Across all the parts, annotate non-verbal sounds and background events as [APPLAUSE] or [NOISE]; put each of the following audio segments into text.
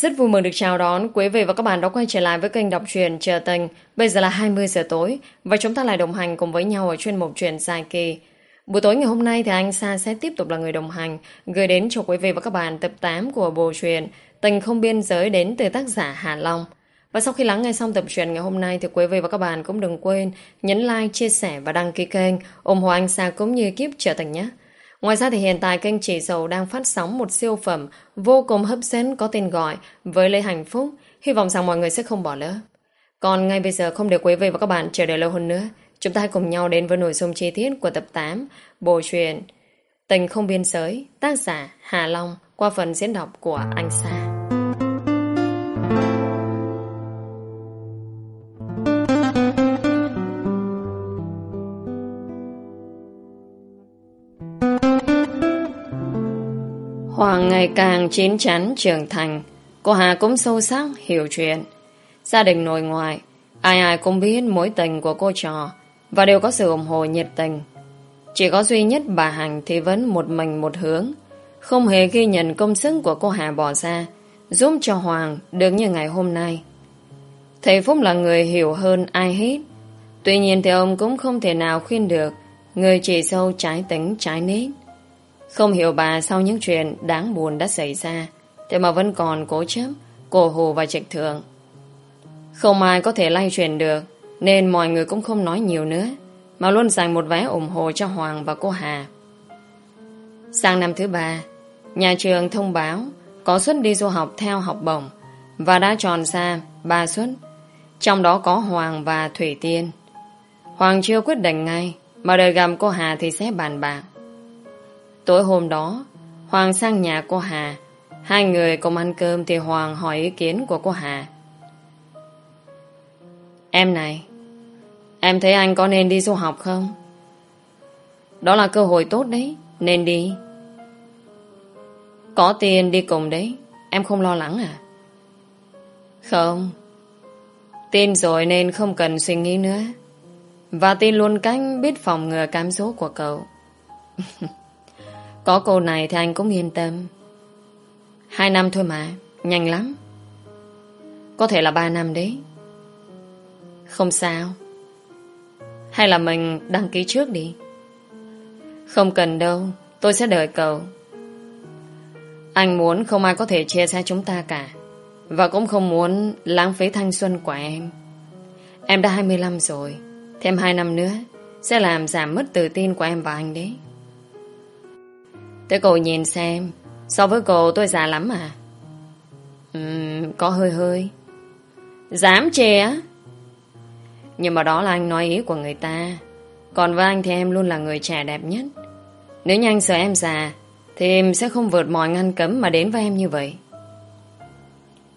Rất vui mừng được chào đón quý vị và các bạn đã quay trở lại với kênh đọc truyện Chờ Tình. Bây giờ là 20 giờ tối và chúng ta lại đồng hành cùng với nhau ở chuyên mục truyện dài kỳ. Buổi tối ngày hôm nay thì anh Sa sẽ tiếp tục là người đồng hành gửi đến cho quý vị và các bạn tập 8 của bộ truyện Tình không biên giới đến từ tác giả Hà Long. Và sau khi lắng nghe xong tập truyện ngày hôm nay thì quý vị và các bạn cũng đừng quên nhấn like, chia sẻ và đăng ký kênh ủng hộ anh Sa cũng như kiếp Chờ Tình nhé. Ngoài ra thì hiện tại kênh Chỉ Dầu đang phát sóng một siêu phẩm vô cùng hấp dẫn có tên gọi Với Lê Hạnh Phúc. Hy vọng rằng mọi người sẽ không bỏ lỡ. Còn ngay bây giờ không để quý vị và các bạn chờ đợi lâu hơn nữa. Chúng ta hãy cùng nhau đến với nội dung chi tiết của tập 8 bộ truyện Tình không biên giới, tác giả Hà Long qua phần diễn đọc của Anh Sa. Hoàng ngày càng chín chắn trưởng thành. Cô Hà cũng sâu sắc hiểu chuyện. Gia đình nội ngoại, Ai ai cũng biết mối tình của cô trò Và đều có sự ủng hộ nhiệt tình. Chỉ có duy nhất bà Hằng Thì vẫn một mình một hướng. Không hề ghi nhận công sức của cô Hà bỏ ra, Giúp cho Hoàng Được như ngày hôm nay. Thầy Phúc là người hiểu hơn ai hết. Tuy nhiên thì ông cũng không thể nào khuyên được Người chỉ sâu trái tính, trái nết không hiểu bà sau những chuyện đáng buồn đã xảy ra, Thế mà vẫn còn cố chấp, Cổ hồ và trịch thượng. Không ai có thể lay truyền được, Nên mọi người cũng không nói nhiều nữa, Mà luôn dành một vé ủng hộ cho Hoàng và cô Hà. Sang năm thứ ba, Nhà trường thông báo Có suất đi du học theo học bổng Và đã tròn ra ba suất, Trong đó có Hoàng và Thủy Tiên. Hoàng chưa quyết định ngay, Mà đợi gặp cô Hà thì sẽ bàn bạc. Tối hôm đó, Hoàng sang nhà cô Hà. Hai người cùng ăn cơm thì Hoàng hỏi ý kiến của cô Hà. Em này, em thấy anh có nên đi du học không? Đó là cơ hội tốt đấy, nên đi. Có tiền đi cùng đấy, em không lo lắng à? Không, tin rồi nên không cần suy nghĩ nữa. Và tin luôn cách biết phòng ngừa cám dỗ của cậu. [LAUGHS] Có cô này thì anh cũng yên tâm. Hai năm thôi mà, Nhanh lắm. Có thể là ba năm đấy. Không sao. Hay là mình đăng ký trước đi. Không cần đâu, Tôi sẽ đợi cậu. Anh muốn không ai có thể chia xa chúng ta cả. Và cũng không muốn lãng phí thanh xuân của em. Em đã 25 rồi, Thêm 2 năm nữa, Sẽ làm giảm mất tự tin của em và anh đấy. Thế cô nhìn xem. So với cô tôi già lắm à? Ừm, có hơi hơi. Dám chê á? Nhưng mà đó là anh nói ý của người ta. Còn với anh thì em luôn là người trẻ đẹp nhất. Nếu như anh sợ em già Thì em sẽ không vượt mọi ngăn cấm Mà đến với em như vậy.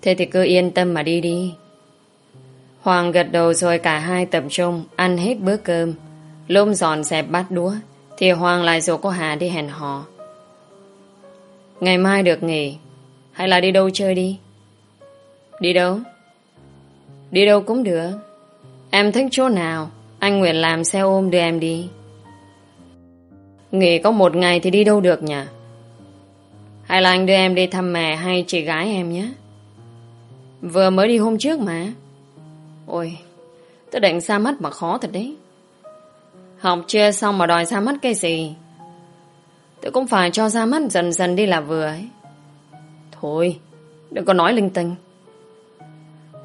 Thế thì cứ yên tâm mà đi đi. Hoàng gật đầu rồi cả hai tập trung Ăn hết bữa cơm. Lôm dọn dẹp bát đũa Thì Hoàng lại rủ cô Hà đi hẹn hò. Ngày mai được nghỉ. Hay là đi đâu chơi đi? Đi đâu? Đi đâu cũng được. Em thích chỗ nào, Anh nguyện làm xe ôm đưa em đi. Nghỉ có một ngày thì đi đâu được nhỉ? Hay là anh đưa em đi thăm mẹ Hay chị gái em nhé? Vừa mới đi hôm trước mà. Ôi, Tôi định xa mắt mà khó thật đấy. Học chưa xong mà đòi xa mắt cái gì? Tôi cũng phải cho ra mắt dần dần đi là vừa ấy. Thôi, đừng có nói linh tinh.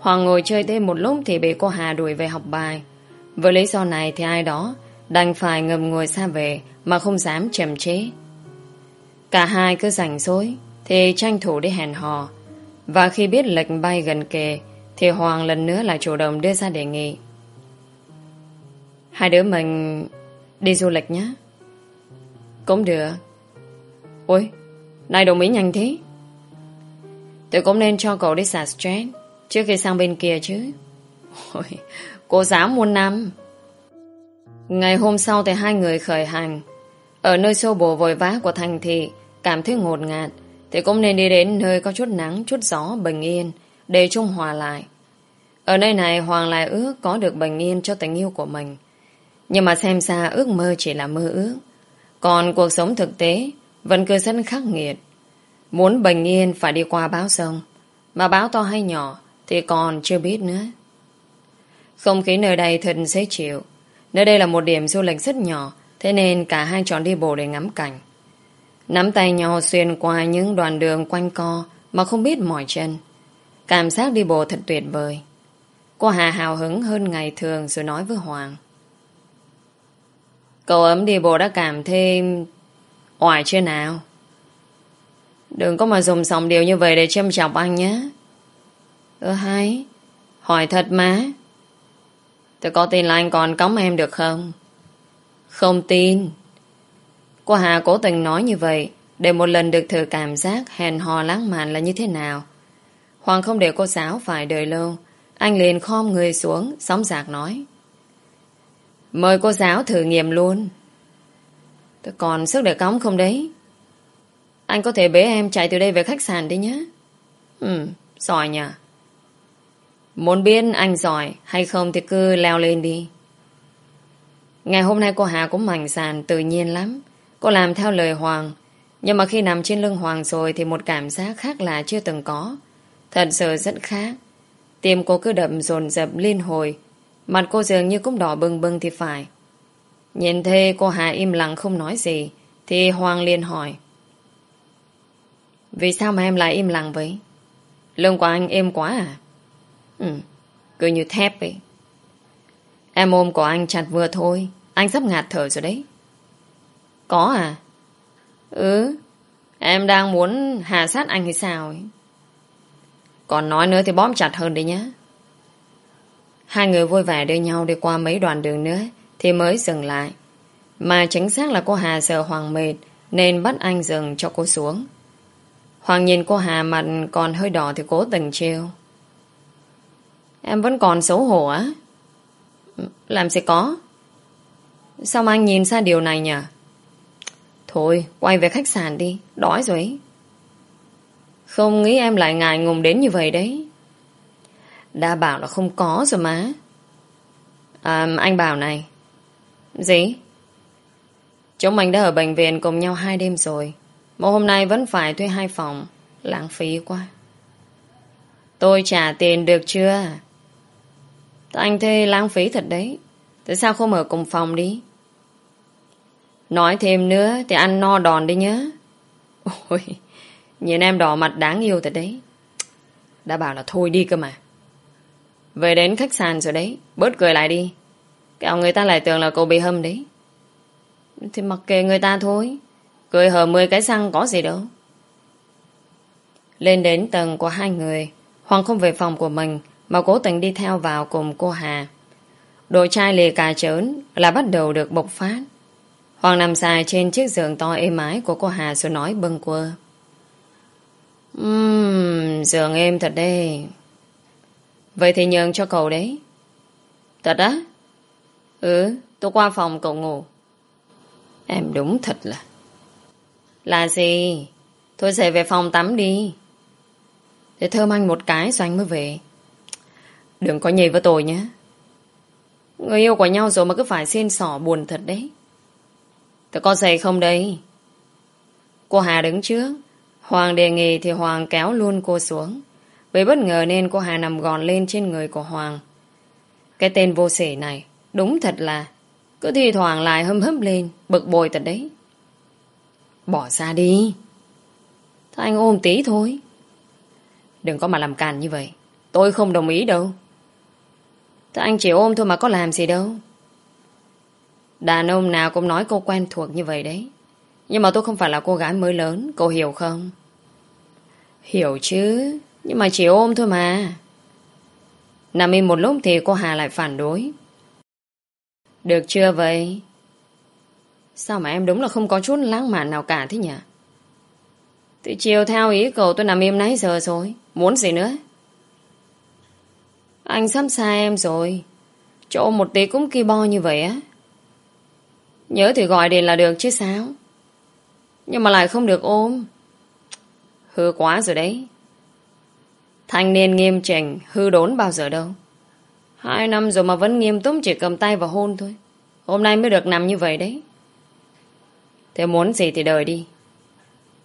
Hoàng ngồi chơi thêm một lúc thì bị cô Hà đuổi về học bài. Với lý do này thì ai đó đành phải ngầm ngồi xa về mà không dám chậm chế. Cả hai cứ rảnh rối thì tranh thủ đi hẹn hò. Và khi biết lệnh bay gần kề thì Hoàng lần nữa lại chủ động đưa ra đề nghị. Hai đứa mình đi du lịch nhé. Cũng được. Ôi, này đồng ý nhanh thế. Tôi cũng nên cho cậu đi xả stress trước khi sang bên kia chứ. Ôi, cô dám muôn năm. Ngày hôm sau thì hai người khởi hành. Ở nơi sâu bồ vội vã của thành thị, cảm thấy ngột ngạt, thì cũng nên đi đến nơi có chút nắng, chút gió, bình yên, để trung hòa lại. Ở nơi này Hoàng lại ước có được bình yên cho tình yêu của mình. Nhưng mà xem ra ước mơ chỉ là mơ ước. Còn cuộc sống thực tế vẫn cứ rất khắc nghiệt. Muốn bình yên phải đi qua báo sông. Mà báo to hay nhỏ Thì còn chưa biết nữa. Không khí nơi đây thật dễ chịu. Nơi đây là một điểm du lịch rất nhỏ, Thế nên cả hai chọn đi bộ để ngắm cảnh. Nắm tay nhau xuyên qua những đoạn đường quanh co Mà không biết mỏi chân. Cảm giác đi bộ thật tuyệt vời. Cô Hà hào hứng hơn ngày thường Rồi nói với Hoàng. Cậu ấm đi bộ đã cảm thêm Oải chưa nào? Đừng có mà dùng sòng điều như vậy Để châm chọc anh nhé. Ơ hay, Hỏi thật má Tôi có tin là anh còn cống em được không? Không tin. Cô Hà cố tình nói như vậy Để một lần được thử cảm giác Hèn hò lãng mạn là như thế nào. Hoàng không để cô giáo phải đợi lâu. Anh liền khom người xuống, Sóng giạc nói. Mời cô giáo thử nghiệm luôn. Tôi còn sức để cống không đấy Anh có thể bế em chạy từ đây về khách sạn đi nhé Ừ, giỏi nhỉ Muốn biết anh giỏi hay không thì cứ leo lên đi. Ngày hôm nay cô Hà cũng mảnh sàn tự nhiên lắm. Cô làm theo lời Hoàng. Nhưng mà khi nằm trên lưng Hoàng rồi thì một cảm giác khác là chưa từng có. Thật sự rất khác. Tim cô cứ đậm dồn dập liên hồi. Mặt cô dường như cũng đỏ bừng bừng thì phải. Nhìn thấy cô Hà im lặng không nói gì thì Hoàng liền hỏi. Vì sao mà em lại im lặng vậy? Lưng của anh êm quá à? Ừ, cứ như thép vậy. Em ôm của anh chặt vừa thôi. Anh sắp ngạt thở rồi đấy. Có à? Ừ, em đang muốn hạ sát anh hay sao ấy? Còn nói nữa thì bóm chặt hơn đi nhé. Hai người vui vẻ đưa nhau đi qua mấy đoạn đường nữa thì mới dừng lại. Mà chính xác là cô Hà sợ Hoàng mệt nên bắt anh dừng cho cô xuống. Hoàng nhìn cô Hà mặt còn hơi đỏ thì cố tình trêu. Em vẫn còn xấu hổ á? Làm gì có? Sao mà anh nhìn xa điều này nhỉ? Thôi, quay về khách sạn đi. Đói rồi ấy. Không nghĩ em lại ngại ngùng đến như vậy đấy. Đã bảo là không có rồi má. À, anh bảo này. Gì? Chúng mình đã ở bệnh viện cùng nhau hai đêm rồi. Mà hôm nay vẫn phải thuê hai phòng. Lãng phí quá. Tôi trả tiền được chưa? anh thuê lãng phí thật đấy. Tại sao không ở cùng phòng đi? Nói thêm nữa thì ăn no đòn đi nhớ. Ôi, nhìn em đỏ mặt đáng yêu thật đấy. Đã bảo là thôi đi cơ mà. Về đến khách sạn rồi đấy, bớt cười lại đi. Kẹo người ta lại tưởng là cô bị hâm đấy. Thì mặc kệ người ta thôi. Cười hờ 10 cái xăng có gì đâu. Lên đến tầng của hai người, Hoàng không về phòng của mình mà cố tình đi theo vào cùng cô Hà. Đồ chai lì cà trớn là bắt đầu được bộc phát. Hoàng nằm dài trên chiếc giường to êm ái của cô Hà rồi nói bâng quơ. Uhm, giường êm thật đấy. Vậy thì nhường cho cậu đấy. Thật á? Ừ, tôi qua phòng cậu ngủ. Em đúng thật là... Là gì? Thôi sẽ về phòng tắm đi. Để thơm anh một cái rồi anh mới về. Đừng có nhì với tôi nhé. Người yêu của nhau rồi mà cứ phải xin sỏ buồn thật đấy. Tôi có dậy không đây? Cô Hà đứng trước. Hoàng đề nghị thì Hoàng kéo luôn cô xuống. Vì bất ngờ nên cô Hà nằm gòn lên trên người của Hoàng. Cái tên vô sỉ này đúng thật là cứ thi thoảng lại hâm hấp lên bực bội thật đấy. Bỏ ra đi. Thôi anh ôm tí thôi. Đừng có mà làm càn như vậy. Tôi không đồng ý đâu. Thế anh chỉ ôm thôi mà có làm gì đâu. Đàn ông nào cũng nói cô quen thuộc như vậy đấy. Nhưng mà tôi không phải là cô gái mới lớn, cô hiểu không? Hiểu chứ, nhưng mà chỉ ôm thôi mà. Nằm im một lúc thì cô Hà lại phản đối. Được chưa vậy? Sao mà em đúng là không có chút lãng mạn nào cả thế nhỉ? Thì chiều theo ý cậu tôi nằm im nãy giờ rồi. Muốn gì nữa? Anh sắp xa em rồi. Chỗ một tí cũng kỳ bo như vậy á. Nhớ thì gọi điện là được chứ sao. Nhưng mà lại không được ôm. Hư quá rồi đấy. Thanh niên nghiêm chỉnh, hư đốn bao giờ đâu. Hai năm rồi mà vẫn nghiêm túc chỉ cầm tay và hôn thôi. Hôm nay mới được nằm như vậy đấy. Thế muốn gì thì đợi đi.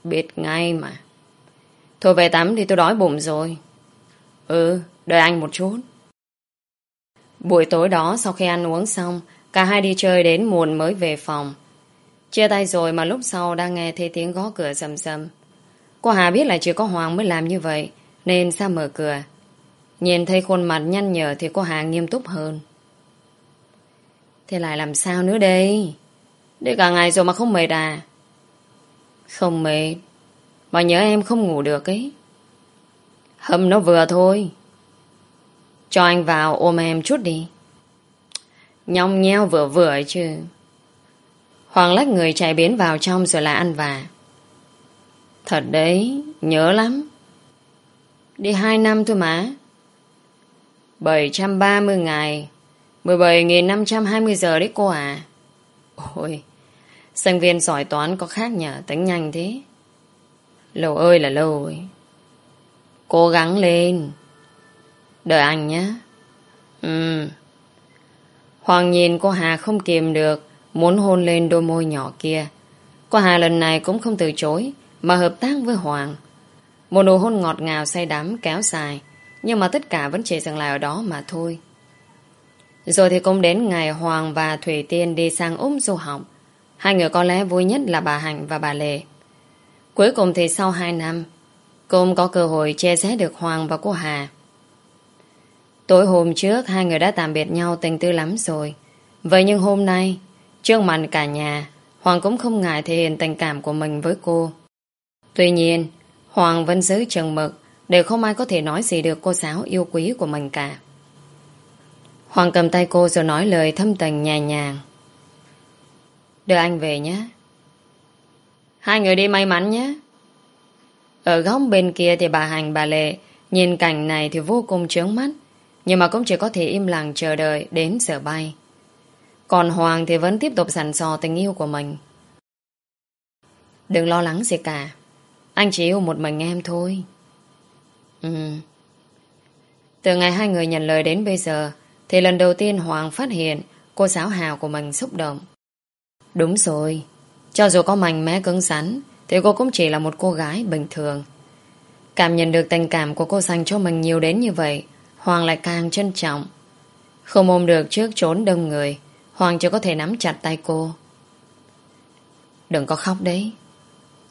Biết ngay mà. Thôi về tắm thì tôi đói bụng rồi. Ừ, đợi anh một chút. Buổi tối đó sau khi ăn uống xong, cả hai đi chơi đến muộn mới về phòng. Chia tay rồi mà lúc sau đang nghe thấy tiếng gõ cửa rầm rầm Cô Hà biết là chỉ có Hoàng mới làm như vậy, nên sao mở cửa. Nhìn thấy khuôn mặt nhăn nhở thì cô Hà nghiêm túc hơn. Thế lại làm sao nữa đây? Để cả ngày rồi mà không mệt à? Không mệt. Mà nhớ em không ngủ được ấy. Hâm nó vừa thôi. Cho anh vào ôm em chút đi. Nhong nheo vừa vừa ấy chứ. Hoàng lách người chạy biến vào trong rồi lại ăn vả. Thật đấy, nhớ lắm. Đi hai năm thôi mà. 730 ngày. 17.520 giờ đấy cô à Ôi, Sinh viên giỏi toán có khác nhở, Tính nhanh thế. Lâu ơi là lâu ấy. Cố gắng lên. Đợi anh nhé. Ừ Hoàng nhìn cô Hà không kìm được, Muốn hôn lên đôi môi nhỏ kia. Cô Hà lần này cũng không từ chối, Mà hợp tác với Hoàng. Một nụ hôn ngọt ngào say đắm kéo dài. Nhưng mà tất cả vẫn chỉ dừng lại ở đó mà thôi. Rồi thì cũng đến ngày Hoàng và Thủy Tiên đi sang Úc du học. Hai người có lẽ vui nhất là bà Hạnh và bà Lệ. Cuối cùng thì sau hai năm, cũng có cơ hội chia sẻ được Hoàng và cô Hà. Tối hôm trước, Hai người đã tạm biệt nhau tình tư lắm rồi. Vậy nhưng hôm nay, Trước mặt cả nhà, Hoàng cũng không ngại thể hiện tình cảm của mình với cô. Tuy nhiên, Hoàng vẫn giữ chừng mực. Để không ai có thể nói gì được, cô giáo yêu quý của mình cả. Hoàng cầm tay cô rồi nói lời thâm tình nhẹ nhàng. Đưa anh về nhé. Hai người đi may mắn nhé. Ở góc bên kia thì bà Hành, bà Lệ, Nhìn cảnh này thì vô cùng trướng mắt. Nhưng mà cũng chỉ có thể im lặng chờ đợi Đến giờ bay. Còn Hoàng thì vẫn tiếp tục sẵn sò tình yêu của mình. Đừng lo lắng gì cả. Anh chỉ yêu một mình em thôi. Ừ. Từ ngày hai người nhận lời đến bây giờ, Thì lần đầu tiên Hoàng phát hiện Cô giáo hào của mình xúc động. Đúng rồi, Cho dù có mạnh mẽ cứng rắn, Thì cô cũng chỉ là một cô gái bình thường. Cảm nhận được tình cảm của cô dành cho mình nhiều đến như vậy, Hoàng lại càng trân trọng. Không ôm được trước trốn đông người, Hoàng chỉ có thể nắm chặt tay cô. Đừng có khóc đấy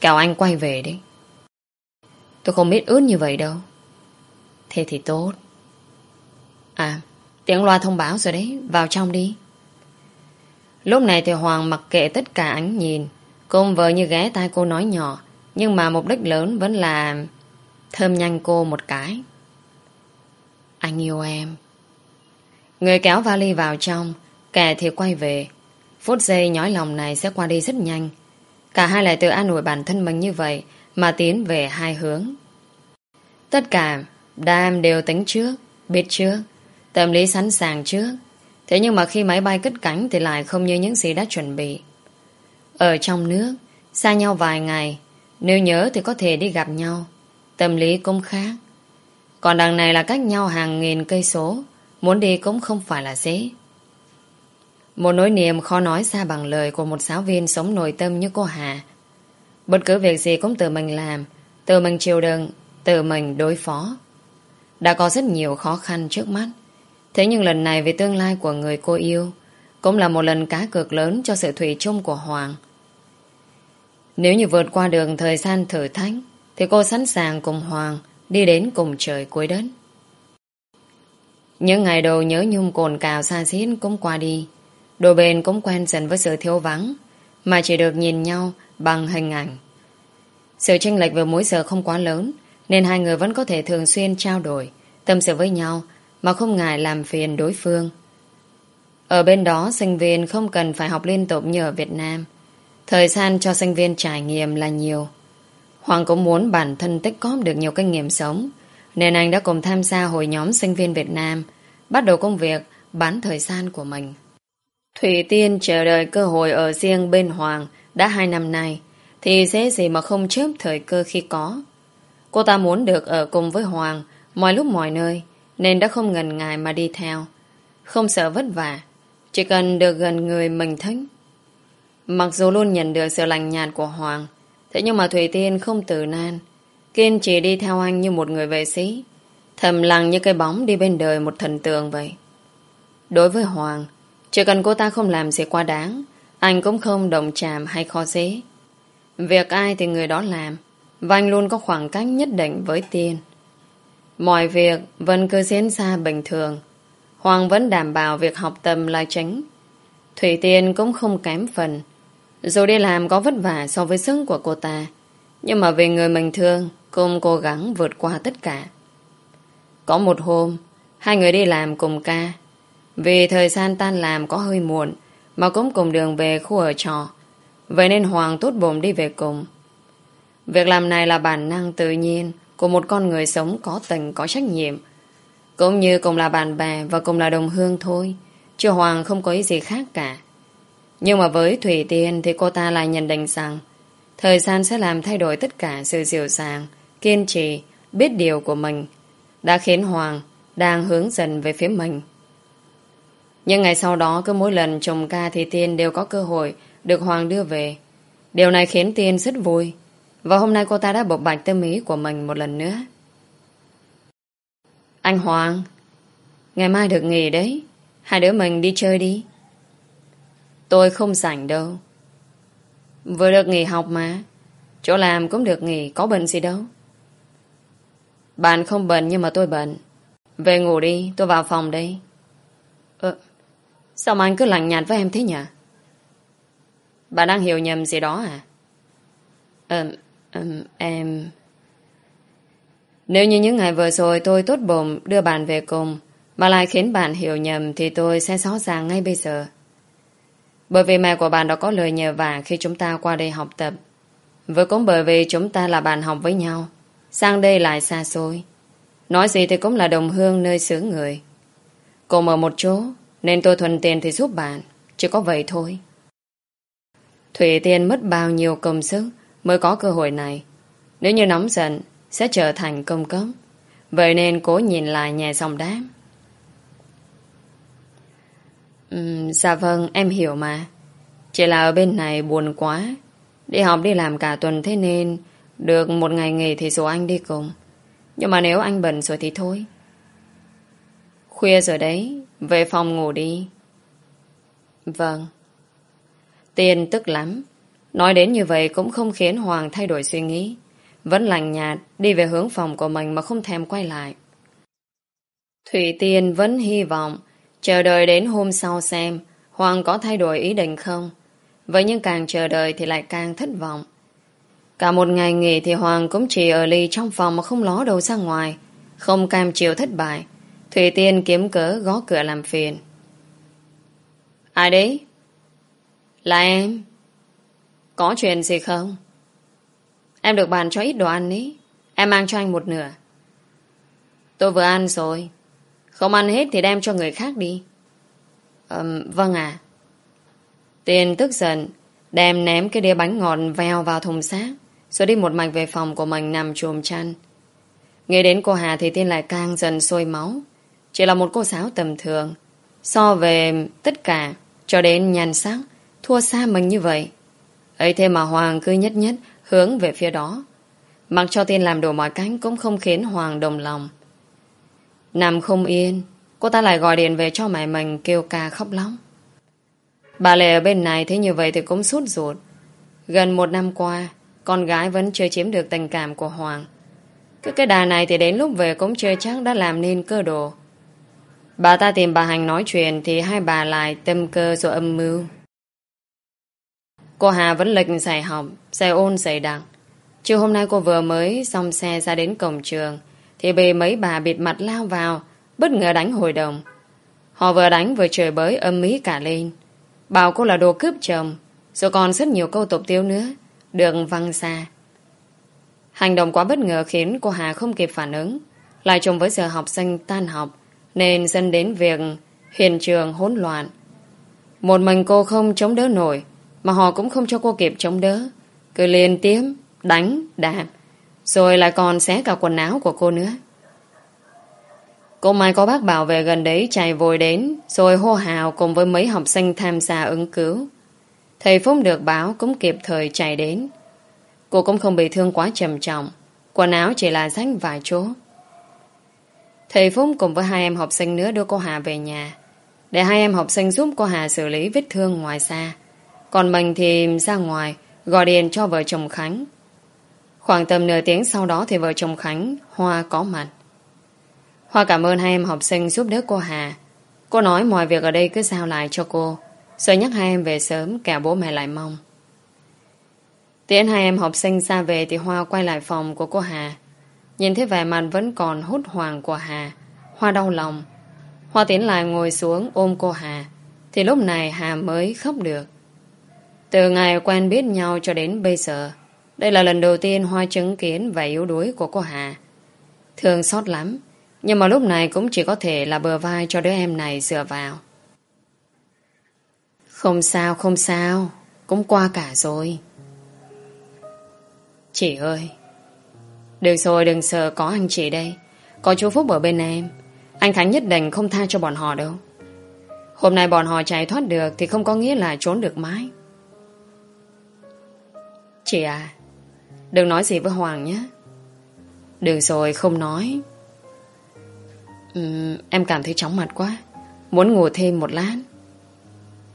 Cào anh quay về đấy. Tôi không biết ướt như vậy đâu. Thế thì tốt. À Tiếng loa thông báo rồi đấy, Vào trong đi. Lúc này thì Hoàng mặc kệ tất cả ánh nhìn Cô vợ như ghé tai cô nói nhỏ, Nhưng mà mục đích lớn vẫn là Thơm nhanh cô một cái. Anh yêu em. Người kéo vali vào trong, Kẻ thì quay về. Phút giây nhói lòng này sẽ qua đi rất nhanh. Cả hai lại tự an ủi bản thân mình như vậy, Mà tiến về hai hướng. Tất cả Đam đều tính trước, Biết trước, Tâm lý sẵn sàng trước. Thế nhưng mà khi máy bay cất cánh Thì lại không như những gì đã chuẩn bị. Ở trong nước, Xa nhau vài ngày, Nếu nhớ thì có thể đi gặp nhau, Tâm lý cũng khác. Còn đằng này là cách nhau hàng nghìn cây số, Muốn đi cũng không phải là dễ. Một nỗi niềm khó nói ra bằng lời Của một giáo viên sống nội tâm như cô Hà. Bất cứ việc gì cũng tự mình làm, Tự mình chịu đựng, Tự mình đối phó. Đã có rất nhiều khó khăn trước mắt Thế nhưng lần này về tương lai của người cô yêu, cũng là một lần cá cược lớn cho sự thủy chung của Hoàng. Nếu như vượt qua đường thời gian thử thách, thì cô sẵn sàng cùng Hoàng đi đến cùng trời cuối đất. Những ngày đầu nhớ nhung cồn cào xa xít cũng qua đi. Đôi bên cũng quen dần với sự thiếu vắng, mà chỉ được nhìn nhau bằng hình ảnh. Sự tranh lệch về mỗi giờ không quá lớn nên hai người vẫn có thể thường xuyên trao đổi tâm sự với nhau mà không ngại làm phiền đối phương. Ở bên đó, sinh viên không cần phải học liên tục như ở Việt Nam. Thời gian cho sinh viên trải nghiệm là nhiều. Hoàng cũng muốn bản thân tích cóp được nhiều kinh nghiệm sống, nên anh đã cùng tham gia hội nhóm sinh viên Việt Nam, bắt đầu công việc bán thời gian của mình. Thủy Tiên chờ đợi cơ hội ở riêng bên Hoàng đã hai năm nay, thì dễ gì mà không chớp thời cơ khi có. Cô ta muốn được ở cùng với Hoàng mọi lúc mọi nơi, nên đã không ngần ngại mà đi theo. Không sợ vất vả, chỉ cần được gần người mình thích. Mặc dù luôn nhận được sự lành nhạt của Hoàng, thế nhưng mà Thủy Tiên không từ nan, kiên trì đi theo anh như một người vệ sĩ. Thầm lặng như cây bóng đi bên đời một thần tượng vậy. Đối với Hoàng, chỉ cần cô ta không làm gì quá đáng, anh cũng không đồng chạm hay khó dễ. Việc ai thì người đó làm, và anh luôn có khoảng cách nhất định với Tiên. Mọi việc vẫn cứ diễn ra bình thường. Hoàng vẫn đảm bảo việc học tập là chính. Thủy Tiên cũng không kém phần. Dù đi làm có vất vả so với sức của cô ta, nhưng mà vì người mình thương, cũng cố gắng vượt qua tất cả. Có một hôm, hai người đi làm cùng ca. Vì thời gian tan làm có hơi muộn, mà cũng cùng đường về khu ở trọ. Vậy nên Hoàng tốt bụng đi về cùng. Việc làm này là bản năng tự nhiên của một con người sống có tình, có trách nhiệm. Cũng như cùng là bạn bè và cùng là đồng hương thôi. Chứ Hoàng không có ý gì khác cả. Nhưng mà với Thủy Tiên thì cô ta lại nhận định rằng thời gian sẽ làm thay đổi tất cả sự dịu dàng, kiên trì, biết điều của mình đã khiến Hoàng đang hướng dần về phía mình. Nhưng ngày sau đó cứ mỗi lần chồng ca thì Tiên đều có cơ hội được Hoàng đưa về. Điều này khiến Tiên rất vui. Và hôm nay cô ta đã bộc bạch tâm ý của mình một lần nữa. Anh Hoàng, ngày mai được nghỉ đấy. Hai đứa mình đi chơi đi. Tôi không rảnh đâu. Vừa được nghỉ học mà. Chỗ làm cũng được nghỉ, có bận gì đâu. Bạn không bận nhưng mà tôi bận. Về ngủ đi, tôi vào phòng đây. Ờ, sao mà anh cứ lạnh nhạt với em thế nhỉ? Bạn đang hiểu nhầm gì đó à? Ờ, um, em... Nếu như những ngày vừa rồi tôi tốt bụng đưa bạn về cùng mà lại khiến bạn hiểu nhầm thì tôi sẽ rõ ràng ngay bây giờ. Bởi vì mẹ của bạn đã có lời nhờ vả khi chúng ta qua đây học tập. Vừa cũng bởi vì chúng ta là bạn học với nhau. Sang đây lại xa xôi. Nói gì thì cũng là đồng hương nơi xứ người. Cùng ở một chỗ nên tôi thuần tiền thì giúp bạn. Chỉ có vậy thôi. Thủy Tiên mất bao nhiêu công sức mới có cơ hội này. Nếu như nóng giận, sẽ trở thành công cấp. Vậy nên cố nhìn lại nhà dòng đáp. Um, dạ vâng, em hiểu mà. Chỉ là ở bên này buồn quá. Đi học đi làm cả tuần thế nên được một ngày nghỉ thì dù anh đi cùng. Nhưng mà nếu anh bận rồi thì thôi. Khuya rồi đấy, về phòng ngủ đi. Vâng. Tiền tức lắm. Nói đến như vậy cũng không khiến Hoàng thay đổi suy nghĩ. Vẫn lành nhạt, đi về hướng phòng của mình mà không thèm quay lại. Thủy Tiên vẫn hy vọng, chờ đợi đến hôm sau xem Hoàng có thay đổi ý định không. Vậy nhưng càng chờ đợi thì lại càng thất vọng. Cả một ngày nghỉ thì Hoàng cũng chỉ ở ly trong phòng mà không ló đầu ra ngoài. Không cam chịu thất bại. Thủy Tiên kiếm cớ gõ cửa làm phiền. Ai đấy? Là em. Có chuyện gì không? Em được bàn cho ít đồ ăn ý. Em mang cho anh một nửa. Tôi vừa ăn rồi. Không ăn hết thì đem cho người khác đi. Um, vâng à. Tiền tức giận, đem ném cái đĩa bánh ngọt veo vào thùng xác, rồi đi một mạch về phòng của mình nằm chùm chăn. Nghe đến cô Hà thì Tiên lại càng dần sôi máu. Chỉ là một cô giáo tầm thường. So về tất cả, cho đến nhan sắc, thua xa mình như vậy ấy thế mà Hoàng cứ nhất nhất hướng về phía đó. Mặc cho tiên làm đồ mọi cánh cũng không khiến Hoàng đồng lòng. Nằm không yên, cô ta lại gọi điện về cho mẹ mình kêu ca khóc lóc. Bà Lệ ở bên này thấy như vậy thì cũng sút ruột. Gần một năm qua, con gái vẫn chưa chiếm được tình cảm của Hoàng. Cứ cái đà này thì đến lúc về cũng chưa chắc đã làm nên cơ đồ. Bà ta tìm bà Hành nói chuyện thì hai bà lại tâm cơ rồi âm mưu. Cô Hà vẫn lịch dạy học, dạy ôn dạy đặc. Chiều hôm nay cô vừa mới xong xe ra đến cổng trường, thì bị mấy bà bịt mặt lao vào, bất ngờ đánh hồi đồng. Họ vừa đánh vừa trời bới âm ý cả lên. Bảo cô là đồ cướp chồng, rồi còn rất nhiều câu tục tiêu nữa, đường văng xa. Hành động quá bất ngờ khiến cô Hà không kịp phản ứng, lại trùng với giờ học sinh tan học, nên dẫn đến việc hiện trường hỗn loạn. Một mình cô không chống đỡ nổi, mà họ cũng không cho cô kịp chống đỡ. Cứ liên tiếp Đánh, đạp Rồi lại còn xé cả quần áo của cô nữa. Cô mai có bác bảo vệ gần đấy chạy vội đến Rồi hô hào cùng với mấy học sinh tham gia ứng cứu. Thầy Phúc được báo cũng kịp thời chạy đến. Cô cũng không bị thương quá trầm trọng Quần áo chỉ là rách vài chỗ. Thầy Phúc cùng với hai em học sinh nữa đưa cô Hà về nhà. Để hai em học sinh giúp cô Hà xử lý vết thương ngoài xa. Còn mình thì ra ngoài, gọi điện cho vợ chồng Khánh. Khoảng tầm nửa tiếng sau đó thì vợ chồng Khánh, Hoa có mặt. Hoa cảm ơn hai em học sinh giúp đỡ cô Hà. Cô nói mọi việc ở đây cứ giao lại cho cô. Sợ nhắc hai em về sớm cả bố mẹ lại mong. Tiễn hai em học sinh ra về thì Hoa quay lại phòng của cô Hà. Nhìn thấy vẻ mặt vẫn còn hút hoàng của Hà. Hoa đau lòng. Hoa tiến lại ngồi xuống ôm cô Hà. Thì lúc này Hà mới khóc được. Từ ngày quen biết nhau cho đến bây giờ, đây là lần đầu tiên Hoa chứng kiến vẻ yếu đuối của cô Hà. Thương xót lắm, nhưng mà lúc này cũng chỉ có thể là bờ vai cho đứa em này dựa vào. Không sao, không sao, cũng qua cả rồi. Chị ơi, được rồi đừng sợ có anh chị đây. Có chú Phúc ở bên em. Anh Khánh nhất định không tha cho bọn họ đâu. Hôm nay bọn họ chạy thoát được thì không có nghĩa là trốn được mãi. Chị à, đừng nói gì với Hoàng nhé. Được rồi, không nói. Uhm, em cảm thấy chóng mặt quá. Muốn ngủ thêm một lát.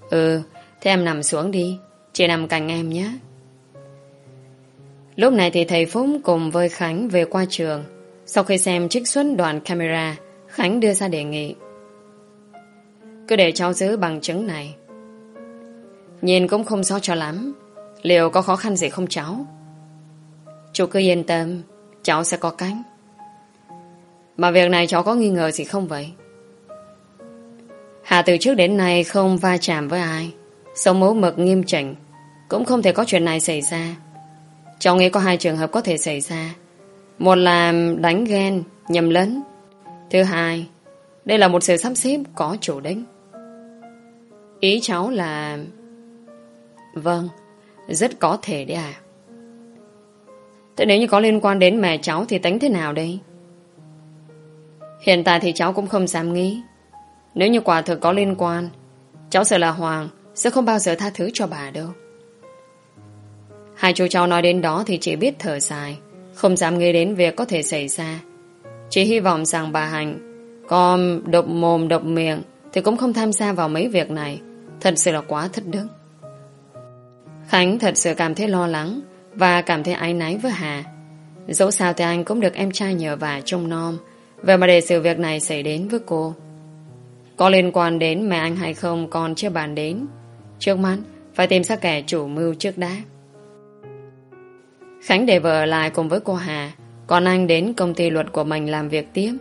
Ừ, thế em nằm xuống đi. Chị nằm cạnh em nhé. Lúc này thì thầy Phúc cùng với Khánh về qua trường. Sau khi xem trích xuất đoạn camera, Khánh đưa ra đề nghị. Cứ để cháu giữ bằng chứng này. Nhìn cũng không sao cho lắm. Liệu có khó khăn gì không cháu? Chú cứ yên tâm, cháu sẽ có cánh. Mà việc này cháu có nghi ngờ gì không vậy? Hà từ trước đến nay không va chạm với ai. Sống mẫu mực nghiêm chỉnh. Cũng không thể có chuyện này xảy ra. Cháu nghĩ có hai trường hợp có thể xảy ra. Một là đánh ghen, nhầm lẫn. Thứ hai, đây là một sự sắp xếp có chủ đích. Ý cháu là... Vâng, rất có thể đấy à. Thế nếu như có liên quan đến mẹ cháu thì tính thế nào đây? Hiện tại thì cháu cũng không dám nghĩ. Nếu như quả thực có liên quan, cháu sợ là Hoàng sẽ không bao giờ tha thứ cho bà đâu. Hai chú cháu nói đến đó thì chỉ biết thở dài, không dám nghĩ đến việc có thể xảy ra. Chỉ hy vọng rằng bà Hạnh còn độc mồm độc miệng thì cũng không tham gia vào mấy việc này. Thật sự là quá thất đức. Khánh thật sự cảm thấy lo lắng và cảm thấy áy náy với Hà. Dẫu sao thì anh cũng được em trai nhờ vả trông nom Vậy mà để sự việc này xảy đến với cô. Có liên quan đến mẹ anh hay không Còn chưa bàn đến. Trước mắt, phải tìm ra kẻ chủ mưu trước đã. Khánh để vợ lại cùng với cô Hà, Còn anh đến công ty luật của mình làm việc tiếp.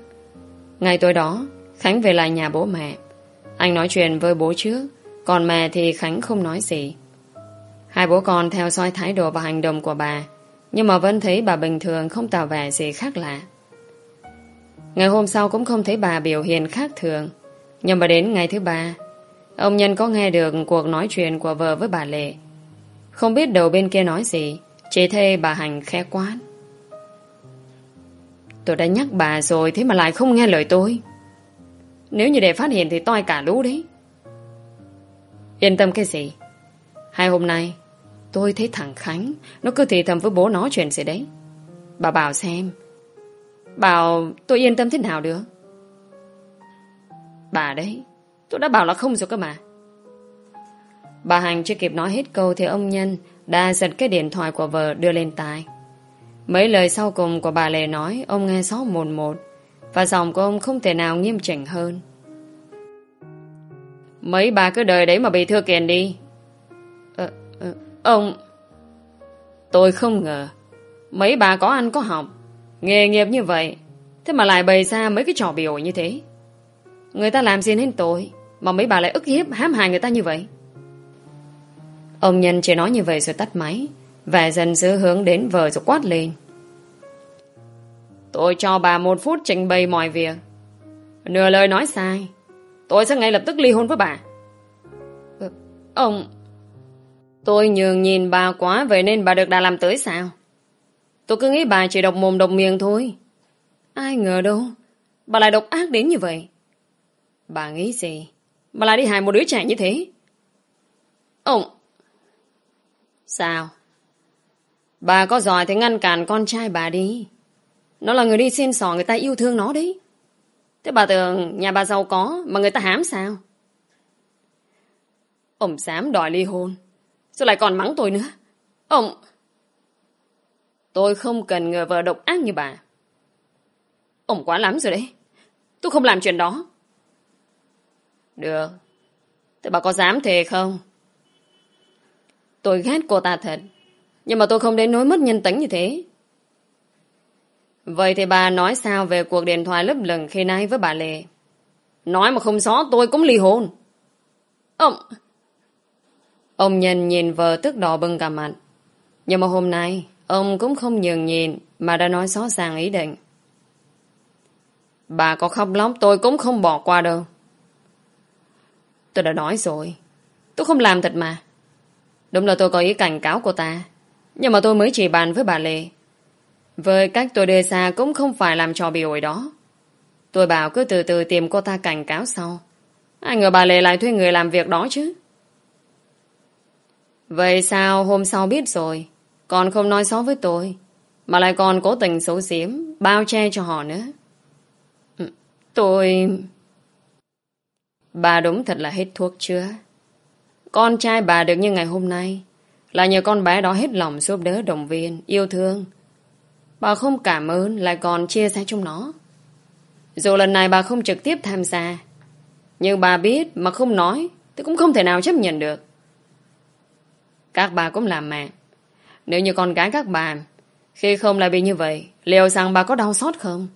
Ngày tối đó, Khánh về lại nhà bố mẹ. Anh nói chuyện với bố trước, Còn mẹ thì Khánh không nói gì. Hai bố con theo dõi thái độ và hành động của bà, Nhưng mà vẫn thấy bà bình thường, Không tỏ vẻ gì khác lạ. Ngày hôm sau cũng không thấy bà biểu hiện khác thường. Nhưng mà đến ngày thứ ba, Ông Nhân có nghe được cuộc nói chuyện của vợ với bà Lệ. Không biết đầu bên kia nói gì, Chỉ thấy bà Hành khẽ quát. Tôi đã nhắc bà rồi, Thế mà lại không nghe lời tôi. Nếu như để phát hiện thì toi cả lũ đấy. Yên tâm cái gì? Hai hôm nay Tôi thấy thằng Khánh. Nó cứ thì thầm với bố nó chuyện gì đấy. Bà bảo xem. Bảo, tôi yên tâm thế nào được? Bà đấy, Tôi đã bảo là không rồi cơ mà. Bà Hằng chưa kịp nói hết câu Thì ông Nhân đã giật cái điện thoại của vợ đưa lên tai. Mấy lời sau cùng của bà Lệ nói, Ông nghe rõ một một Và giọng của ông không thể nào nghiêm chỉnh hơn. Mấy bà cứ đời đấy mà bị thưa kiện đi. Ông, Tôi không ngờ Mấy bà có ăn có học, Nghề nghiệp như vậy, Thế mà lại bày ra mấy cái trò biểu như thế. Người ta làm gì nên tội, Mà mấy bà lại ức hiếp, hãm hại người ta như vậy. Ông Nhân chỉ nói như vậy rồi tắt máy Và dần giữ hướng đến vợ rồi quát lên. Tôi cho bà một phút trình bày mọi việc. Nửa lời nói sai, Tôi sẽ ngay lập tức ly hôn với bà. Ờ, ông Tôi nhường nhìn bà quá, Vậy nên bà được đã làm tới sao Tôi cứ nghĩ bà chỉ độc mồm độc miệng thôi. Ai ngờ đâu. Bà lại độc ác đến như vậy. Bà nghĩ gì? Bà lại đi hại một đứa trẻ như thế. Ông! Sao? Bà có giỏi thì ngăn cản con trai bà đi. Nó là người đi xin sỏ người ta yêu thương nó đấy. Thế bà tưởng nhà bà giàu có mà người ta hám sao? Ông dám đòi ly hôn rồi lại còn mắng tôi nữa? Ông... Tôi không cần người vợ độc ác như bà. Ông quá lắm rồi đấy. Tôi không làm chuyện đó. Được. Thế bà có dám thề không? Tôi ghét cô ta thật. Nhưng mà tôi không đến nỗi mất nhân tính như thế. Vậy thì bà nói sao về cuộc điện thoại lấp lửng khi nay với bà Lê? Nói mà không xó tôi cũng ly hôn. Ông... Ông nhân nhìn vợ tức đỏ bưng cả mặt. Nhưng mà hôm nay, ông cũng không nhường nhìn mà đã nói rõ ràng ý định. Bà có khóc lắm tôi cũng không bỏ qua đâu. Tôi đã nói rồi. Tôi không làm thật mà. Đúng là tôi có ý cảnh cáo cô ta. Nhưng mà tôi mới chỉ bàn với bà Lê. Với cách tôi đề ra cũng không phải làm trò bị ổi đó. Tôi bảo cứ từ từ tìm cô ta cảnh cáo sau. Ai ngờ bà Lê lại thuê người làm việc đó chứ. Vậy sao hôm sau biết rồi? Còn không nói xấu với tôi, Mà lại còn cố tình xấu xiếm Bao che cho họ nữa. Ừ, tôi... Bà đúng thật là hết thuốc chưa? Con trai bà được như ngày hôm nay, Là nhờ con bé đó hết lòng giúp đỡ động viên, Yêu thương. Bà không cảm ơn, Lại còn chia sẻ chung nó. Dù lần này bà không trực tiếp tham gia, Nhưng bà biết mà không nói, Thì cũng không thể nào chấp nhận được các bà cũng làm mẹ. Nếu như con gái các bà khi không lại bị như vậy liệu rằng bà có đau xót không?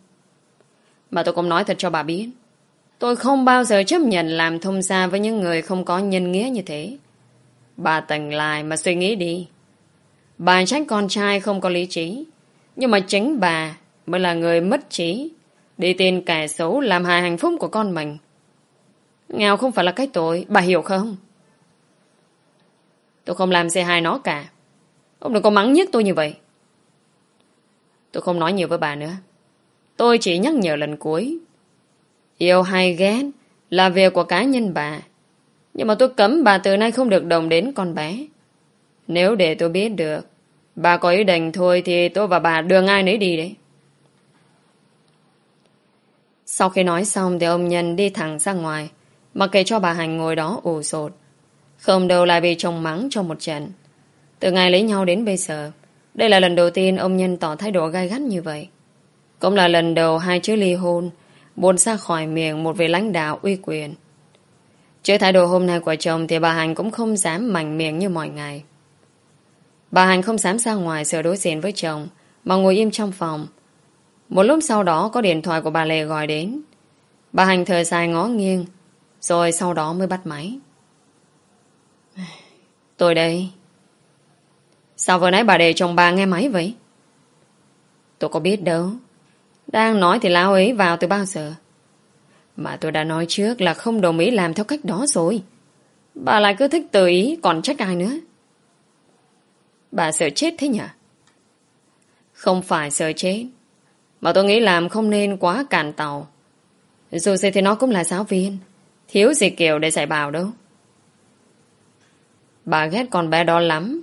Mà tôi cũng nói thật cho bà biết tôi không bao giờ chấp nhận làm thông gia với những người không có nhân nghĩa như thế. Bà tỉnh lại mà suy nghĩ đi. Bà trách con trai không có lý trí nhưng mà chính bà mới là người mất trí đi tin kẻ xấu làm hại hạnh phúc của con mình. Nghèo không phải là cái tội, bà hiểu không? Tôi không làm xe hai nó cả. Ông đừng có mắng nhất tôi như vậy. Tôi không nói nhiều với bà nữa. Tôi chỉ nhắc nhở lần cuối. Yêu hay ghét là việc của cá nhân bà. Nhưng mà tôi cấm bà từ nay không được đồng đến con bé. Nếu để tôi biết được, bà có ý định thôi thì tôi và bà đường ai nấy đi đấy. Sau khi nói xong thì ông Nhân đi thẳng ra ngoài mặc kệ cho bà Hành ngồi đó ủ sột. Không đâu lại bị chồng mắng trong một trận. Từ ngày lấy nhau đến bây giờ, đây là lần đầu tiên ông Nhân tỏ thái độ gai gắt như vậy. Cũng là lần đầu hai chữ ly hôn buồn ra khỏi miệng một vị lãnh đạo uy quyền. Trước thái độ hôm nay của chồng thì bà Hành cũng không dám mạnh miệng như mọi ngày. Bà Hành không dám ra ngoài sửa đối diện với chồng mà ngồi im trong phòng. Một lúc sau đó có điện thoại của bà Lê gọi đến. Bà Hành thời dài ngó nghiêng rồi sau đó mới bắt máy. Tôi đây. Sao vừa nãy bà để chồng bà nghe máy vậy? Tôi có biết đâu. Đang nói thì lão ấy vào từ bao giờ. Mà tôi đã nói trước là không đồng ý làm theo cách đó rồi. Bà lại cứ thích tự ý, còn trách ai nữa. Bà sợ chết thế nhỉ? Không phải sợ chết. Mà tôi nghĩ làm không nên quá cản tàu. Dù gì thì nó cũng là giáo viên. Thiếu gì kiểu để dạy bảo đâu. Bà ghét con bé đó lắm.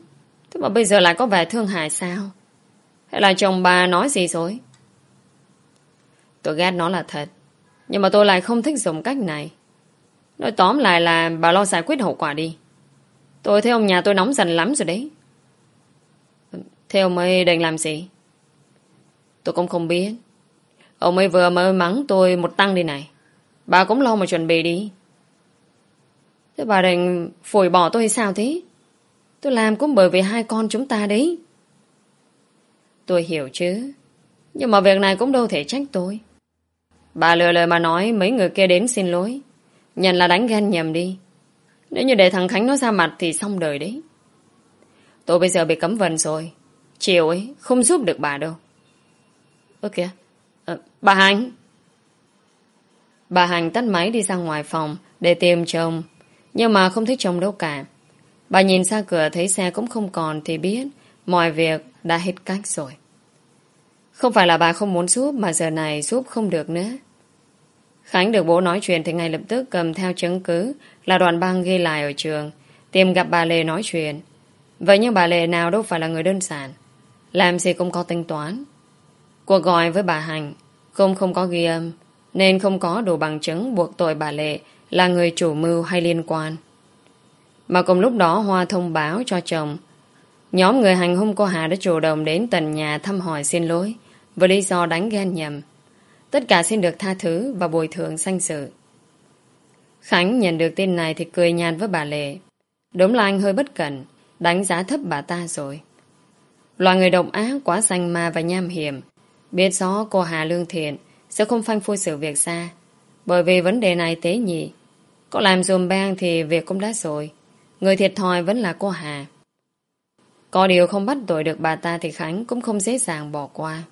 Thế mà bây giờ lại có vẻ thương hại sao? Hay là chồng bà nói gì rồi? Tôi ghét nó là thật. Nhưng mà tôi lại không thích dùng cách này. Nói tóm lại là bà lo giải quyết hậu quả đi. Tôi thấy ông nhà tôi nóng dần lắm rồi đấy. Thế ông ấy định làm gì? Tôi cũng không biết. Ông ấy vừa mới mắng tôi một tăng đi này. Bà cũng lo mà chuẩn bị đi. Thế bà định phổi bỏ tôi hay sao thế? Tôi làm cũng bởi vì hai con chúng ta đấy. Tôi hiểu chứ. Nhưng mà việc này cũng đâu thể trách tôi. Bà lừa lời mà nói mấy người kia đến xin lỗi. Nhận là đánh ghen nhầm đi. Nếu như để thằng Khánh nó ra mặt thì xong đời đấy. Tôi bây giờ bị cấm vần rồi. Chiều ấy không giúp được bà đâu. Ơ kìa. À, bà Hành. Bà Hành tắt máy đi ra ngoài phòng để tìm chồng nhưng mà không thấy chồng đâu cả. Bà nhìn ra cửa thấy xe cũng không còn thì biết mọi việc đã hết cách rồi. Không phải là bà không muốn giúp mà giờ này giúp không được nữa. Khánh được bố nói chuyện thì ngay lập tức cầm theo chứng cứ là đoàn băng ghi lại ở trường, tìm gặp bà Lê nói chuyện. Vậy nhưng bà Lê nào đâu phải là người đơn giản. Làm gì cũng có tính toán. Cuộc gọi với bà Hành không không có ghi âm, nên không có đủ bằng chứng buộc tội bà Lê là người chủ mưu hay liên quan. Mà cùng lúc đó Hoa thông báo cho chồng nhóm người hành hung cô Hà đã chủ động đến tận nhà thăm hỏi xin lỗi với lý do đánh ghen nhầm. Tất cả xin được tha thứ và bồi thường sanh sự. Khánh nhận được tin này thì cười nhạt với bà Lệ. Đúng là anh hơi bất cẩn, đánh giá thấp bà ta rồi. Loài người độc ác quá xanh ma và nham hiểm. Biết rõ cô Hà lương thiện sẽ không phanh phui sự việc xa. Bởi vì vấn đề này tế nhị. Có làm dùm bang thì việc cũng đã rồi. Người thiệt thòi vẫn là cô Hà. Có điều không bắt tội được bà ta thì Khánh cũng không dễ dàng bỏ qua.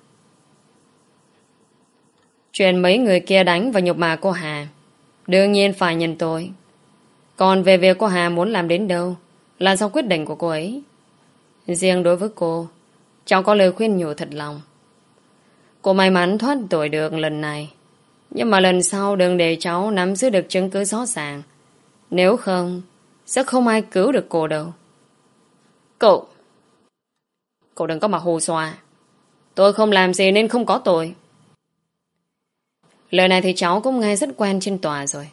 Chuyện mấy người kia đánh và nhục mạ cô Hà, Đương nhiên phải nhận tội Còn về việc cô Hà muốn làm đến đâu Là do quyết định của cô ấy Riêng đối với cô, Cháu có lời khuyên nhủ thật lòng Cô may mắn thoát tội được lần này nhưng mà lần sau đừng để cháu nắm giữ được chứng cứ rõ ràng Nếu không Sẽ không ai cứu được cô đâu Cậu Cậu đừng có mà hồ xòa Tôi không làm gì nên không có tội Lời này thì cháu cũng nghe rất quen trên tòa rồi.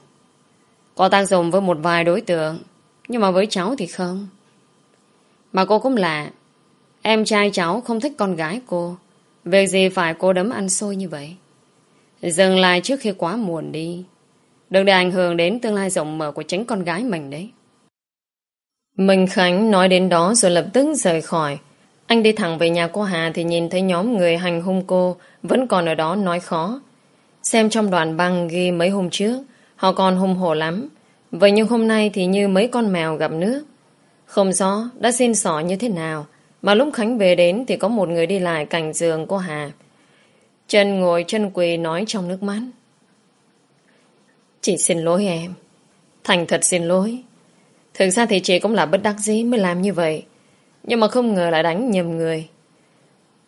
Có tác dụng với một vài đối tượng, nhưng mà với cháu thì không. Mà cô cũng lạ, em trai cháu không thích con gái cô. Việc gì phải cô đấm ăn xôi như vậy? Dừng lại trước khi quá muộn đi. Đừng để ảnh hưởng đến tương lai rộng mở của chính con gái mình đấy. Minh Khánh nói đến đó rồi lập tức rời khỏi. Anh đi thẳng về nhà cô Hà thì nhìn thấy nhóm người hành hung cô vẫn còn ở đó nói khó. Xem trong đoạn băng ghi mấy hôm trước, họ còn hung hổ lắm. Vậy nhưng hôm nay thì như mấy con mèo gặp nước. Không rõ đã xin sỏ như thế nào, mà lúc Khánh về đến thì có một người đi lại cạnh giường cô Hà. Chân ngồi chân quỳ nói trong nước mắt. Chị xin lỗi em. Thành thật xin lỗi. Thực ra thì chị cũng là bất đắc dĩ mới làm như vậy. Nhưng mà không ngờ lại đánh nhầm người.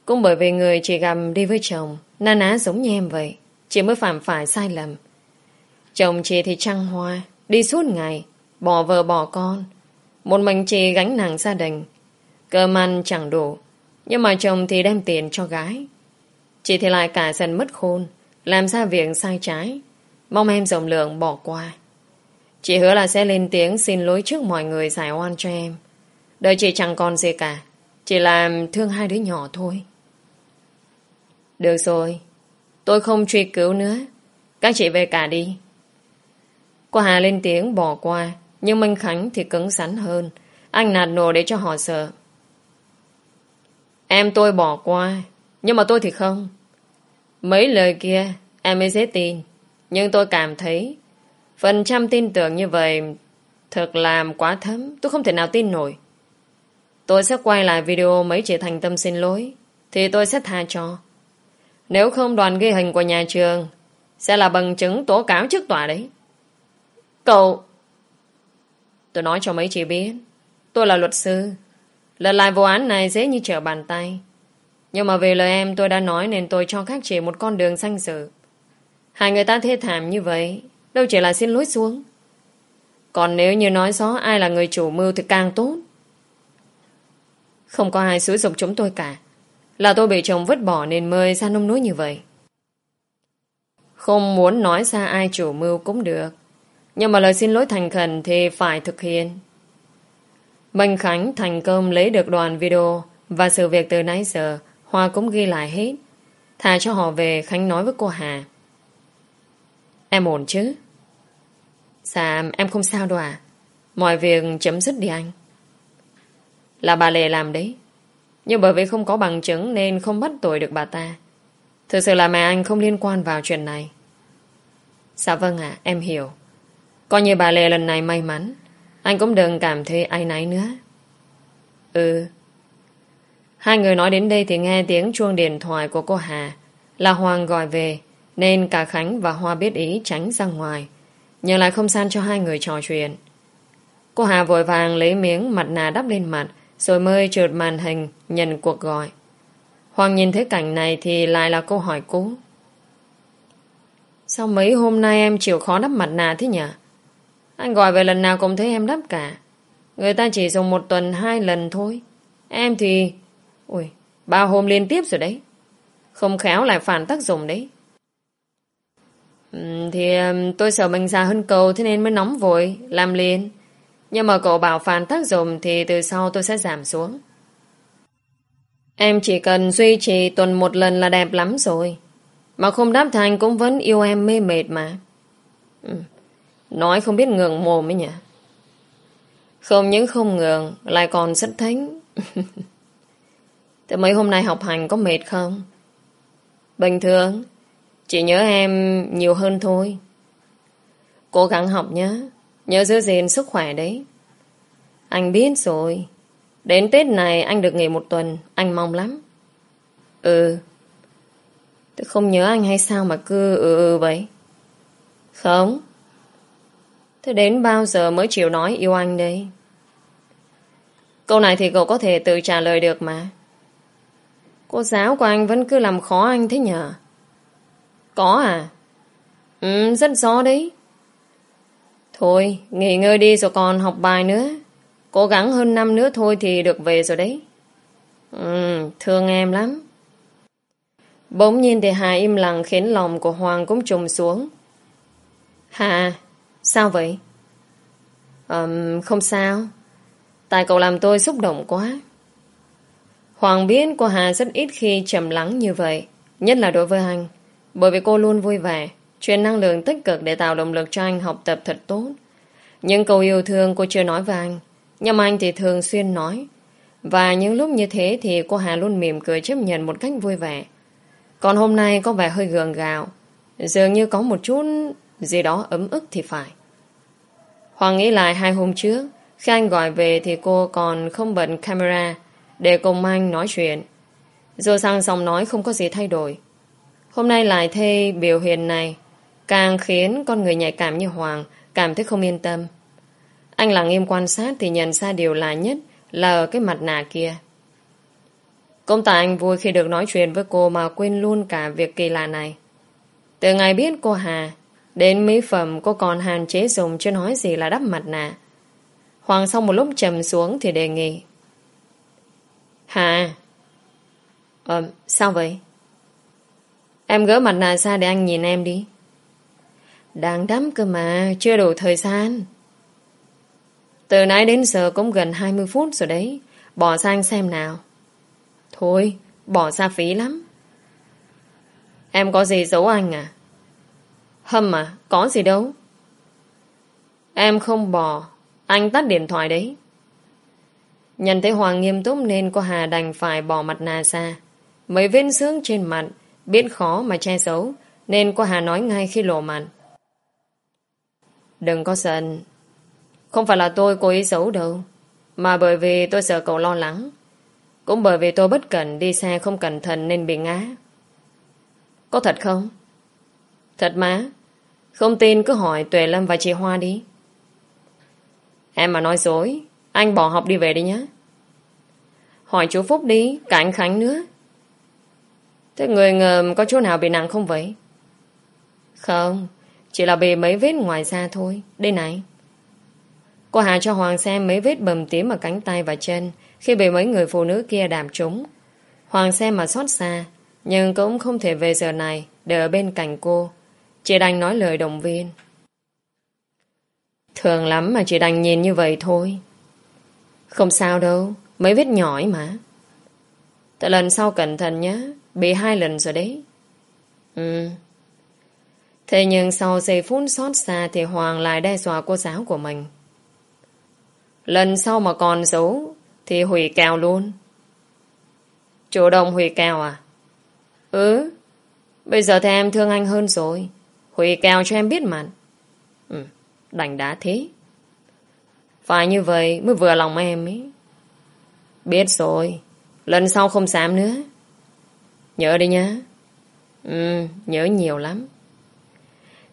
Cũng bởi vì người chị gặp đi với chồng, na ná giống như em vậy. Chị mới phạm phải sai lầm Chồng chị thì trăng hoa Đi suốt ngày Bỏ vợ bỏ con Một mình chị gánh nặng gia đình Cơm ăn chẳng đủ Nhưng mà chồng thì đem tiền cho gái Chị thì lại cả dần mất khôn Làm ra việc sai trái Mong em rộng lượng bỏ qua Chị hứa là sẽ lên tiếng xin lỗi trước mọi người giải oan cho em Đời chị chẳng còn gì cả Chỉ làm thương hai đứa nhỏ thôi Được rồi Tôi không truy cứu nữa. Các chị về cả đi. Cô Hà lên tiếng bỏ qua, nhưng Minh Khánh thì cứng rắn hơn. Anh nạt nổ để cho họ sợ. Em tôi bỏ qua, nhưng mà tôi thì không. Mấy lời kia, em mới dễ tin. Nhưng tôi cảm thấy, phần trăm tin tưởng như vậy thật làm quá thấm. Tôi không thể nào tin nổi. Tôi sẽ quay lại video mấy chị thành tâm xin lỗi. Thì tôi sẽ tha cho. Nếu không đoàn ghi hình của nhà trường, sẽ là bằng chứng tố cáo trước tòa đấy. Cậu... Tôi nói cho mấy chị biết, tôi là luật sư. Lần lại vụ án này dễ như trở bàn tay. Nhưng mà vì lời em, tôi đã nói nên tôi cho các chị một con đường sanh sự. Hai người ta thê thảm như vậy, đâu chỉ là xin lỗi xuống. Còn nếu như nói rõ ai là người chủ mưu thì càng tốt. Không có ai sử dụng chúng tôi cả. Là tôi bị chồng vứt bỏ nên mời ra nông núi như vậy. Không muốn nói ra ai chủ mưu cũng được. Nhưng mà lời xin lỗi thành khẩn thì phải thực hiện. Minh Khánh thành công lấy được đoàn video và sự việc từ nãy giờ Hoa cũng ghi lại hết. Thà cho họ về Khánh nói với cô Hà. Em ổn chứ? Dạ em không sao đâu à. Mọi việc chấm dứt đi anh. Là bà Lệ làm đấy. Nhưng bởi vì không có bằng chứng nên không bắt tội được bà ta. Thực sự là mẹ anh không liên quan vào chuyện này. Dạ vâng ạ, em hiểu. Coi như bà Lê lần này may mắn. Anh cũng đừng cảm thấy ai náy nữa. Ừ. Hai người nói đến đây thì nghe tiếng chuông điện thoại của cô Hà. Là Hoàng gọi về, nên cả Khánh và Hoa biết ý tránh ra ngoài. Nhưng lại không san cho hai người trò chuyện. Cô Hà vội vàng lấy miếng mặt nạ đắp lên mặt, rồi mới trượt màn hình nhận cuộc gọi. Hoàng nhìn thấy cảnh này thì lại là câu hỏi cũ. Sao mấy hôm nay em chịu khó đắp mặt nạ thế nhỉ? Anh gọi về lần nào cũng thấy em đắp cả. Người ta chỉ dùng một tuần hai lần thôi. Em thì... Ui, ba hôm liên tiếp rồi đấy. Không khéo lại phản tác dụng đấy. Ừ, thì tôi sợ mình già hơn cầu thế nên mới nóng vội, làm liền. Nhưng mà cậu bảo phản tác dụng thì từ sau tôi sẽ giảm xuống. Em chỉ cần duy trì tuần một lần là đẹp lắm rồi. Mà không đáp thành cũng vẫn yêu em mê mệt mà. Ừ. Nói không biết ngượng mồm ấy nhỉ. Không những không ngượng, lại còn rất thánh. [LAUGHS] Thế mấy hôm nay học hành có mệt không? Bình thường, chỉ nhớ em nhiều hơn thôi. Cố gắng học nhé, nhớ giữ gìn sức khỏe đấy. Anh biết rồi. Đến Tết này anh được nghỉ một tuần, anh mong lắm. Ừ. Tôi không nhớ anh hay sao mà cứ ừ ừ vậy? Không. Thế đến bao giờ mới chịu nói yêu anh đây? Câu này thì cậu có thể tự trả lời được mà. Cô giáo của anh vẫn cứ làm khó anh thế nhở? Có à? Ừ, rất rõ đấy. Thôi, nghỉ ngơi đi rồi còn học bài nữa. Cố gắng hơn năm nữa thôi thì được về rồi đấy. Ừ, thương em lắm. Bỗng nhiên thì Hà im lặng khiến lòng của Hoàng cũng trùng xuống. Hà, sao vậy? Um, không sao. Tại cậu làm tôi xúc động quá. Hoàng biết cô Hà rất ít khi trầm lắng như vậy. Nhất là đối với anh. Bởi vì cô luôn vui vẻ, truyền năng lượng tích cực để tạo động lực cho anh học tập thật tốt. Những câu yêu thương cô chưa nói với anh. Nhưng mà anh thì thường xuyên nói. Và những lúc như thế thì cô Hà luôn mỉm cười chấp nhận một cách vui vẻ. Còn hôm nay có vẻ hơi gượng gạo. Dường như có một chút gì đó ấm ức thì phải. Hoàng nghĩ lại hai hôm trước, khi anh gọi về thì cô còn không bật camera để cùng anh nói chuyện. Rồi sang giọng nói không có gì thay đổi. Hôm nay lại thê biểu hiện này càng khiến con người nhạy cảm như Hoàng cảm thấy không yên tâm. Anh lặng im quan sát thì nhận ra điều lạ nhất là ở cái mặt nạ kia. Cũng tại anh vui khi được nói chuyện với cô mà quên luôn cả việc kỳ lạ này. Từ ngày biết cô Hà, đến mỹ phẩm cô còn hạn chế dùng chưa nói gì là đắp mặt nạ. Hoàng sau một lúc trầm xuống thì đề nghị. Hà, Ờ, sao vậy? Em gỡ mặt nạ ra để anh nhìn em đi. Đang đắm cơ mà, chưa đủ thời gian. Từ nãy đến giờ cũng gần 20 phút rồi đấy. Bỏ sang xem nào. Thôi, bỏ ra phí lắm. Em có gì giấu anh à? Hâm à, có gì đâu. Em không bỏ, anh tắt điện thoại đấy. Nhận thấy Hoàng nghiêm túc nên cô Hà đành phải bỏ mặt nà ra. Mấy vết sướng trên mặt, biết khó mà che giấu, nên cô Hà nói ngay khi lộ mặt. Đừng có giận, không phải là tôi cố ý xấu đâu Mà bởi vì tôi sợ cậu lo lắng Cũng bởi vì tôi bất cẩn Đi xe không cẩn thận nên bị ngã Có thật không? Thật má Không tin cứ hỏi Tuệ Lâm và chị Hoa đi Em mà nói dối anh bỏ học đi về đi nhé Hỏi chú Phúc đi Cả anh Khánh nữa Thế người ngờ có chỗ nào bị nặng không vậy? Không Chỉ là bị mấy vết ngoài da thôi Đây này Cô Hà cho Hoàng xem mấy vết bầm tím ở cánh tay và chân khi bị mấy người phụ nữ kia đạp trúng. Hoàng xem mà xót xa, nhưng cũng không thể về giờ này để ở bên cạnh cô. Chị đành nói lời động viên. Thường lắm mà chị đành nhìn như vậy thôi. Không sao đâu, mấy vết nhỏ ấy mà. Tại lần sau cẩn thận nhé, bị hai lần rồi đấy. Ừ. Thế nhưng sau giây phút xót xa thì Hoàng lại đe dọa cô giáo của mình. Lần sau mà còn giấu Thì hủy kèo luôn Chủ động hủy kèo à Ừ Bây giờ thì em thương anh hơn rồi Hủy kèo cho em biết mà Ừ Đành đá thế phải như vậy mới vừa lòng em ấy. Biết rồi Lần sau không dám nữa. Nhớ đi nhá. Ừ nhớ nhiều lắm.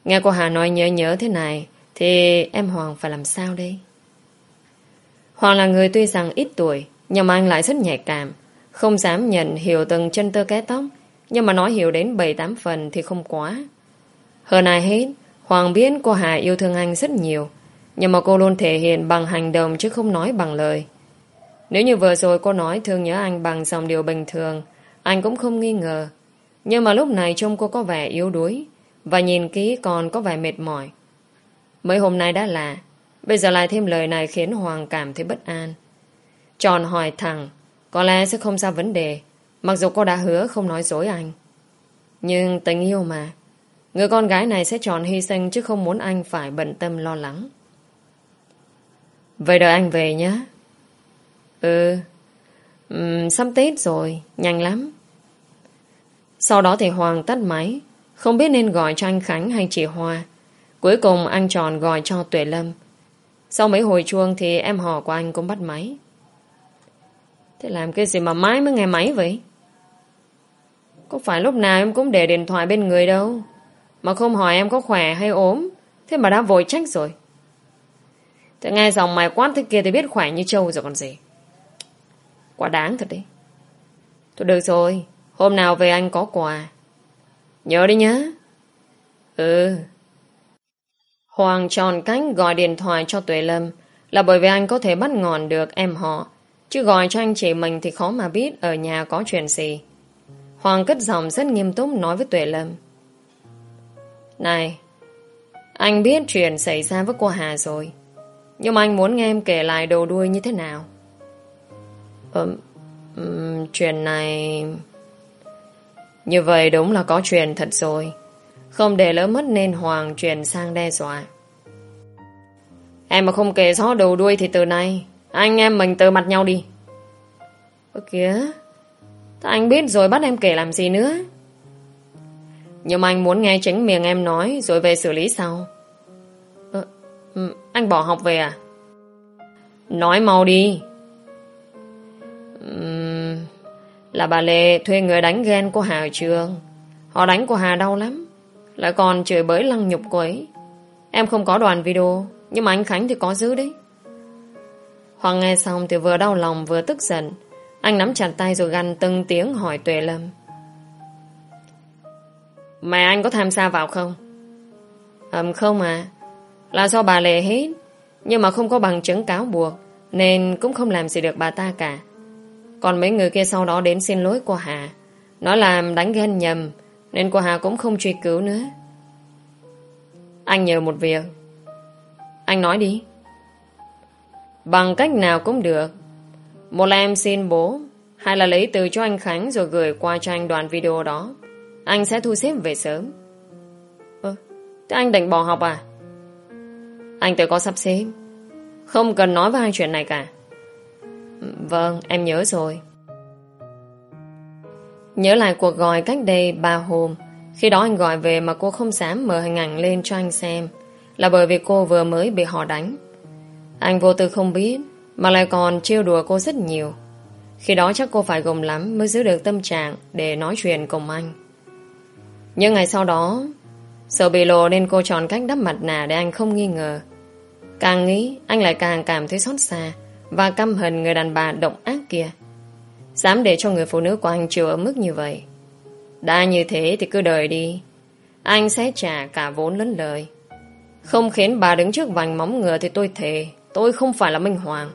Nghe cô Hà nói nhớ nhớ thế này Thì em Hoàng phải làm sao đây? Hoàng là người tuy rằng ít tuổi, nhưng mà anh lại rất nhạy cảm. Không dám nhận hiểu từng chân tơ cái tóc, nhưng mà nói hiểu đến 7-8 phần thì không quá. Hơn ai hết, Hoàng biết cô Hà yêu thương anh rất nhiều, nhưng mà cô luôn thể hiện bằng hành động chứ không nói bằng lời. Nếu như vừa rồi cô nói thương nhớ anh bằng dòng điều bình thường, anh cũng không nghi ngờ. Nhưng mà lúc này trông cô có vẻ yếu đuối, Và nhìn kỹ còn có vẻ mệt mỏi Mấy hôm nay đã là Bây giờ lại thêm lời này khiến Hoàng cảm thấy bất an Tròn hỏi thẳng Có lẽ sẽ không ra vấn đề Mặc dù cô đã hứa không nói dối anh Nhưng tình yêu mà Người con gái này sẽ tròn hy sinh Chứ không muốn anh phải bận tâm lo lắng Vậy đợi anh về nhé. Ừ. Um, Sắp Tết rồi Nhanh lắm. Sau đó thì Hoàng tắt máy Không biết nên gọi cho anh Khánh hay chị Hoa. Cuối cùng anh tròn gọi cho Tuệ Lâm. Sau mấy hồi chuông Thì em họ của anh cũng bắt máy. Thế làm cái gì mà mãi mới nghe máy vậy? Có phải lúc nào em cũng để điện thoại bên người đâu? Mà không hỏi em có khỏe hay ốm Thế mà đã vội trách rồi. Thế nghe dòng mày quát thế kia Thì biết khỏe như trâu rồi còn gì Quá đáng thật đấy Thôi được rồi Hôm nào về anh có quà Nhớ đi nhá Ừ Hoàng tròn cánh gọi điện thoại cho Tuệ Lâm là bởi vì anh có thể bắt ngọn được em họ. Chứ gọi cho anh chị mình thì khó mà biết ở nhà có chuyện gì. Hoàng cất giọng rất nghiêm túc nói với Tuệ Lâm. Này, anh biết chuyện xảy ra với cô Hà rồi. Nhưng mà anh muốn nghe em kể lại đầu đuôi như thế nào. Um, um, chuyện này... Như vậy đúng là có chuyện thật rồi. Không để lỡ mất nên Hoàng chuyển sang đe dọa. Em mà không kể rõ đầu đuôi thì từ nay anh em mình từ mặt nhau đi. Ơ kìa, ta anh biết rồi bắt em kể làm gì nữa. Nhưng mà anh muốn nghe chính miệng em nói rồi về xử lý sau. Ờ, anh bỏ học về à? Nói mau đi. Uhm, là bà Lê thuê người đánh ghen của Hà ở trường. Họ đánh của Hà đau lắm. Lại còn chửi bới lăng nhục cô ấy Em không có đoàn video Nhưng mà anh Khánh thì có giữ đấy Hoàng nghe xong thì vừa đau lòng vừa tức giận Anh nắm chặt tay rồi gằn từng tiếng hỏi Tuệ Lâm Mẹ anh có tham gia vào không? Ừm không à là do bà Lệ hết. Nhưng mà không có bằng chứng cáo buộc, Nên cũng không làm gì được bà ta cả. Còn mấy người kia sau đó đến xin lỗi cô Hà. Nói làm đánh ghen nhầm, nên cô Hà cũng không truy cứu nữa. Anh nhờ một việc. Anh nói đi. Bằng cách nào cũng được. Một là em xin bố, Hai là lấy từ cho anh Khánh Rồi gửi qua cho anh đoạn video đó. Anh sẽ thu xếp về sớm. Ơ, Thế anh định bỏ học à? Anh tự có sắp xếp. Không cần nói với anh chuyện này cả. Vâng em nhớ rồi. Nhớ lại cuộc gọi cách đây ba hôm. Khi đó anh gọi về mà cô không dám mở hình ảnh lên cho anh xem, Là bởi vì cô vừa mới bị họ đánh. Anh vô tư không biết, Mà lại còn trêu đùa cô rất nhiều. Khi đó chắc cô phải gồng lắm Mới giữ được tâm trạng Để nói chuyện cùng anh. Nhưng ngày sau đó, Sợ bị lộ nên cô chọn cách đắp mặt nạ Để anh không nghi ngờ. Càng nghĩ, anh lại càng cảm thấy xót xa Và căm hận người đàn bà động ác kia. Dám để cho người phụ nữ của anh chịu ở mức như vậy. Đã như thế thì cứ đợi đi. Anh sẽ trả cả vốn lẫn lời. Không khiến bà đứng trước vành móng ngựa Thì tôi thề, Tôi không phải là Minh Hoàng.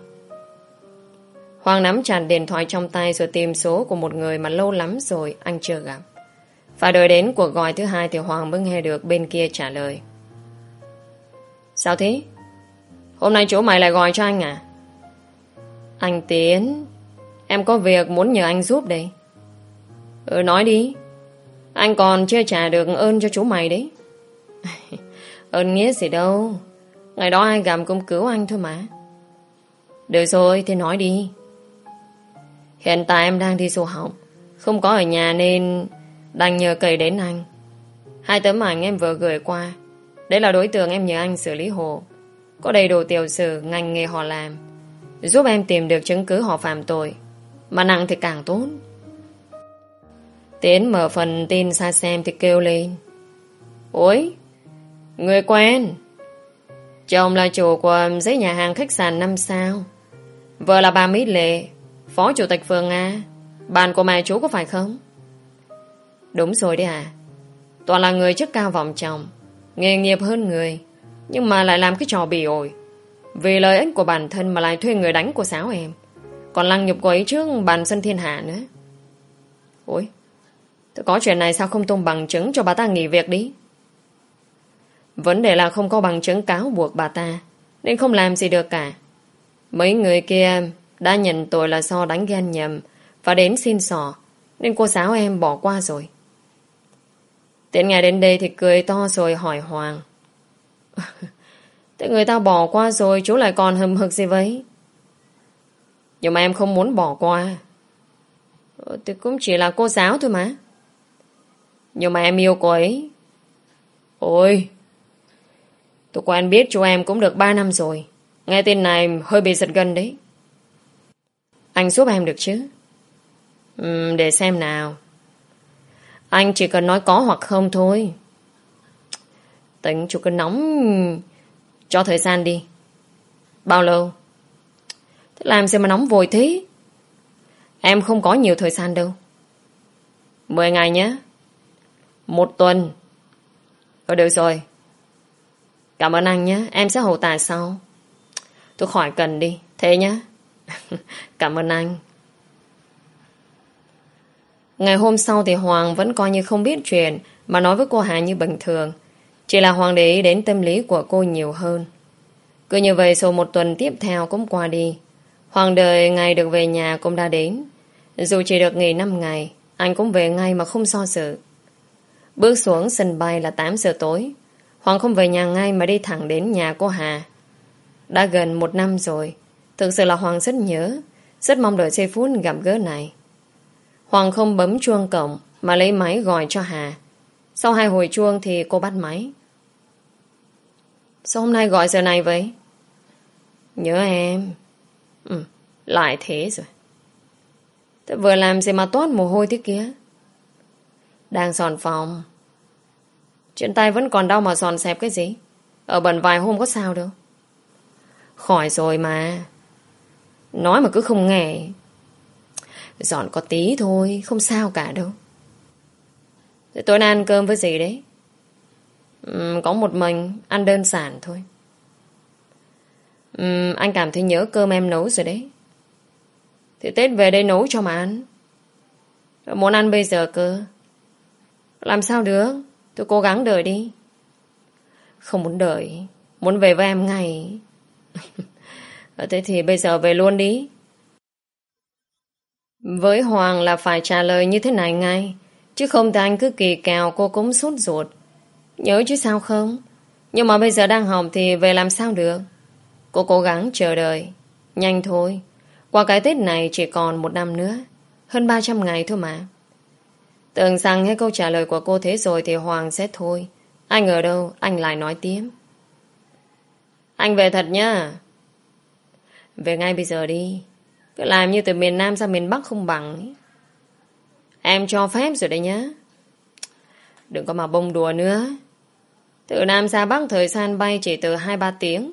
Hoàng nắm chặt điện thoại trong tay Rồi tìm số của một người mà lâu lắm rồi Anh chưa gặp. Phải đợi đến cuộc gọi thứ hai Thì Hoàng mới nghe được bên kia trả lời. Sao thế? Hôm nay chỗ mày lại gọi cho anh à? Anh Tiến, Em có việc muốn nhờ anh giúp đây. Ừ nói đi. Anh còn chưa trả được ơn cho chú mày đấy. [LAUGHS] Ơn nghĩa gì đâu. Ngày đó ai gặm cũng cứu anh thôi mà. Được rồi thì nói đi. Hiện tại em đang đi du học. Không có ở nhà nên Đang nhờ cậy đến anh. Hai tấm ảnh em vừa gửi qua. Đấy là đối tượng em nhờ anh xử lý hộ có đầy đủ tiểu sử, ngành nghề họ làm. Giúp em tìm được chứng cứ họ phạm tội. Mà nặng thì càng tốt. Tiến mở phần tin xa xem thì kêu lên. Ôi, Người quen. Chồng là chủ của giấy nhà hàng khách sạn năm sao? Vợ là bà Mỹ Lệ, Phó chủ tịch phường A. Bạn của mẹ chú có phải không? Đúng rồi đấy à Toàn là người chức cao vọng chồng Nghề nghiệp hơn người. Nhưng mà lại làm cái trò bỉ ổi. Vì lợi ích của bản thân mà lại thuê người đánh của sáo em. Còn lăng nhục cô ấy trước bàn sân thiên hạ nữa. Ôi, Tôi có chuyện này sao không tung bằng chứng cho bà ta nghỉ việc đi? Vấn đề là không có bằng chứng cáo buộc bà ta, Nên không làm gì được cả. Mấy người kia đã nhận tội là do đánh ghen nhầm Và đến xin sò Nên cô giáo em bỏ qua rồi. Tiện ngày đến đây thì cười to rồi hỏi Hoàng. Thế người ta bỏ qua rồi Chú lại còn hầm hực gì vậy? Nhưng mà em không muốn bỏ qua. Ờ, thì cũng chỉ là cô giáo thôi mà. Nhưng mà em yêu cô ấy. Ôi Tôi quen biết chú em cũng được 3 năm rồi. Nghe tin này hơi bị giật gần đấy. Anh giúp em được chứ? Uhm, Để xem nào. Anh chỉ cần nói có hoặc không thôi. Tính, chú cứ nóng Cho thời gian đi. Bao lâu? Thế làm sao mà nóng vội thế. Em không có nhiều thời gian đâu. Mười ngày nhé. Một tuần. Ờ được rồi. Cảm ơn anh nhé. Em sẽ hầu tài sau. Tôi khỏi cần đi. Thế nhé. [LAUGHS] Cảm ơn anh. Ngày hôm sau thì Hoàng vẫn coi như không biết chuyện Mà nói với cô Hà như bình thường. Chỉ là Hoàng để ý đến tâm lý của cô nhiều hơn. Cứ như vậy, sau một tuần tiếp theo cũng qua đi. Hoàng đời ngày được về nhà cũng đã đến. Dù chỉ được nghỉ 5 ngày, Anh cũng về ngay mà không so sự. Bước xuống sân bay là 8 giờ tối. Hoàng không về nhà ngay mà đi thẳng đến nhà cô Hà. Đã gần một năm rồi. Thực sự là Hoàng rất nhớ, Rất mong đợi giây phút gặp gỡ này. Hoàng không bấm chuông cổng Mà lấy máy gọi cho Hà. Sau hai hồi chuông thì cô bắt máy. Sao hôm nay gọi giờ này vậy Nhớ em ừ, Lại thế rồi Thế vừa làm gì mà toát mồ hôi thế kia Đang sòn phòng chuyện tay vẫn còn đau mà sòn xẹp cái gì Ở bẩn vài hôm có sao đâu Khỏi rồi mà. Nói mà cứ không nghe. Dọn có tí thôi, không sao cả đâu. Thế tối nay ăn cơm với gì đấy? Có một mình, ăn đơn giản thôi. Uhm, anh cảm thấy nhớ cơm em nấu rồi đấy. Thì Tết về đây nấu cho mà ăn. Muốn ăn bây giờ cơ. Làm sao được? Tôi cố gắng đợi đi. Không muốn đợi. Muốn về với em ngay. [LAUGHS] Ờ, thế thì bây giờ về luôn đi. Với Hoàng là phải trả lời như thế này ngay. Chứ không thì anh cứ kỳ cào cô cũng sốt ruột. Nhớ chứ sao không? Nhưng mà bây giờ đang hỏng thì về làm sao được? Cô cố gắng chờ đợi. Nhanh thôi. Qua cái Tết này chỉ còn một năm nữa. Hơn 300 ngày thôi mà. Tưởng rằng nghe câu trả lời của cô thế rồi thì Hoàng sẽ thôi. Anh ở đâu, anh lại nói tiếp. Anh về thật nhá. Về ngay bây giờ đi. Cứ làm như từ miền Nam sang miền Bắc không bằng. Em cho phép rồi đấy nhá. Đừng có mà bông đùa nữa. Từ Nam ra Bắc thời gian bay chỉ từ 2-3 tiếng.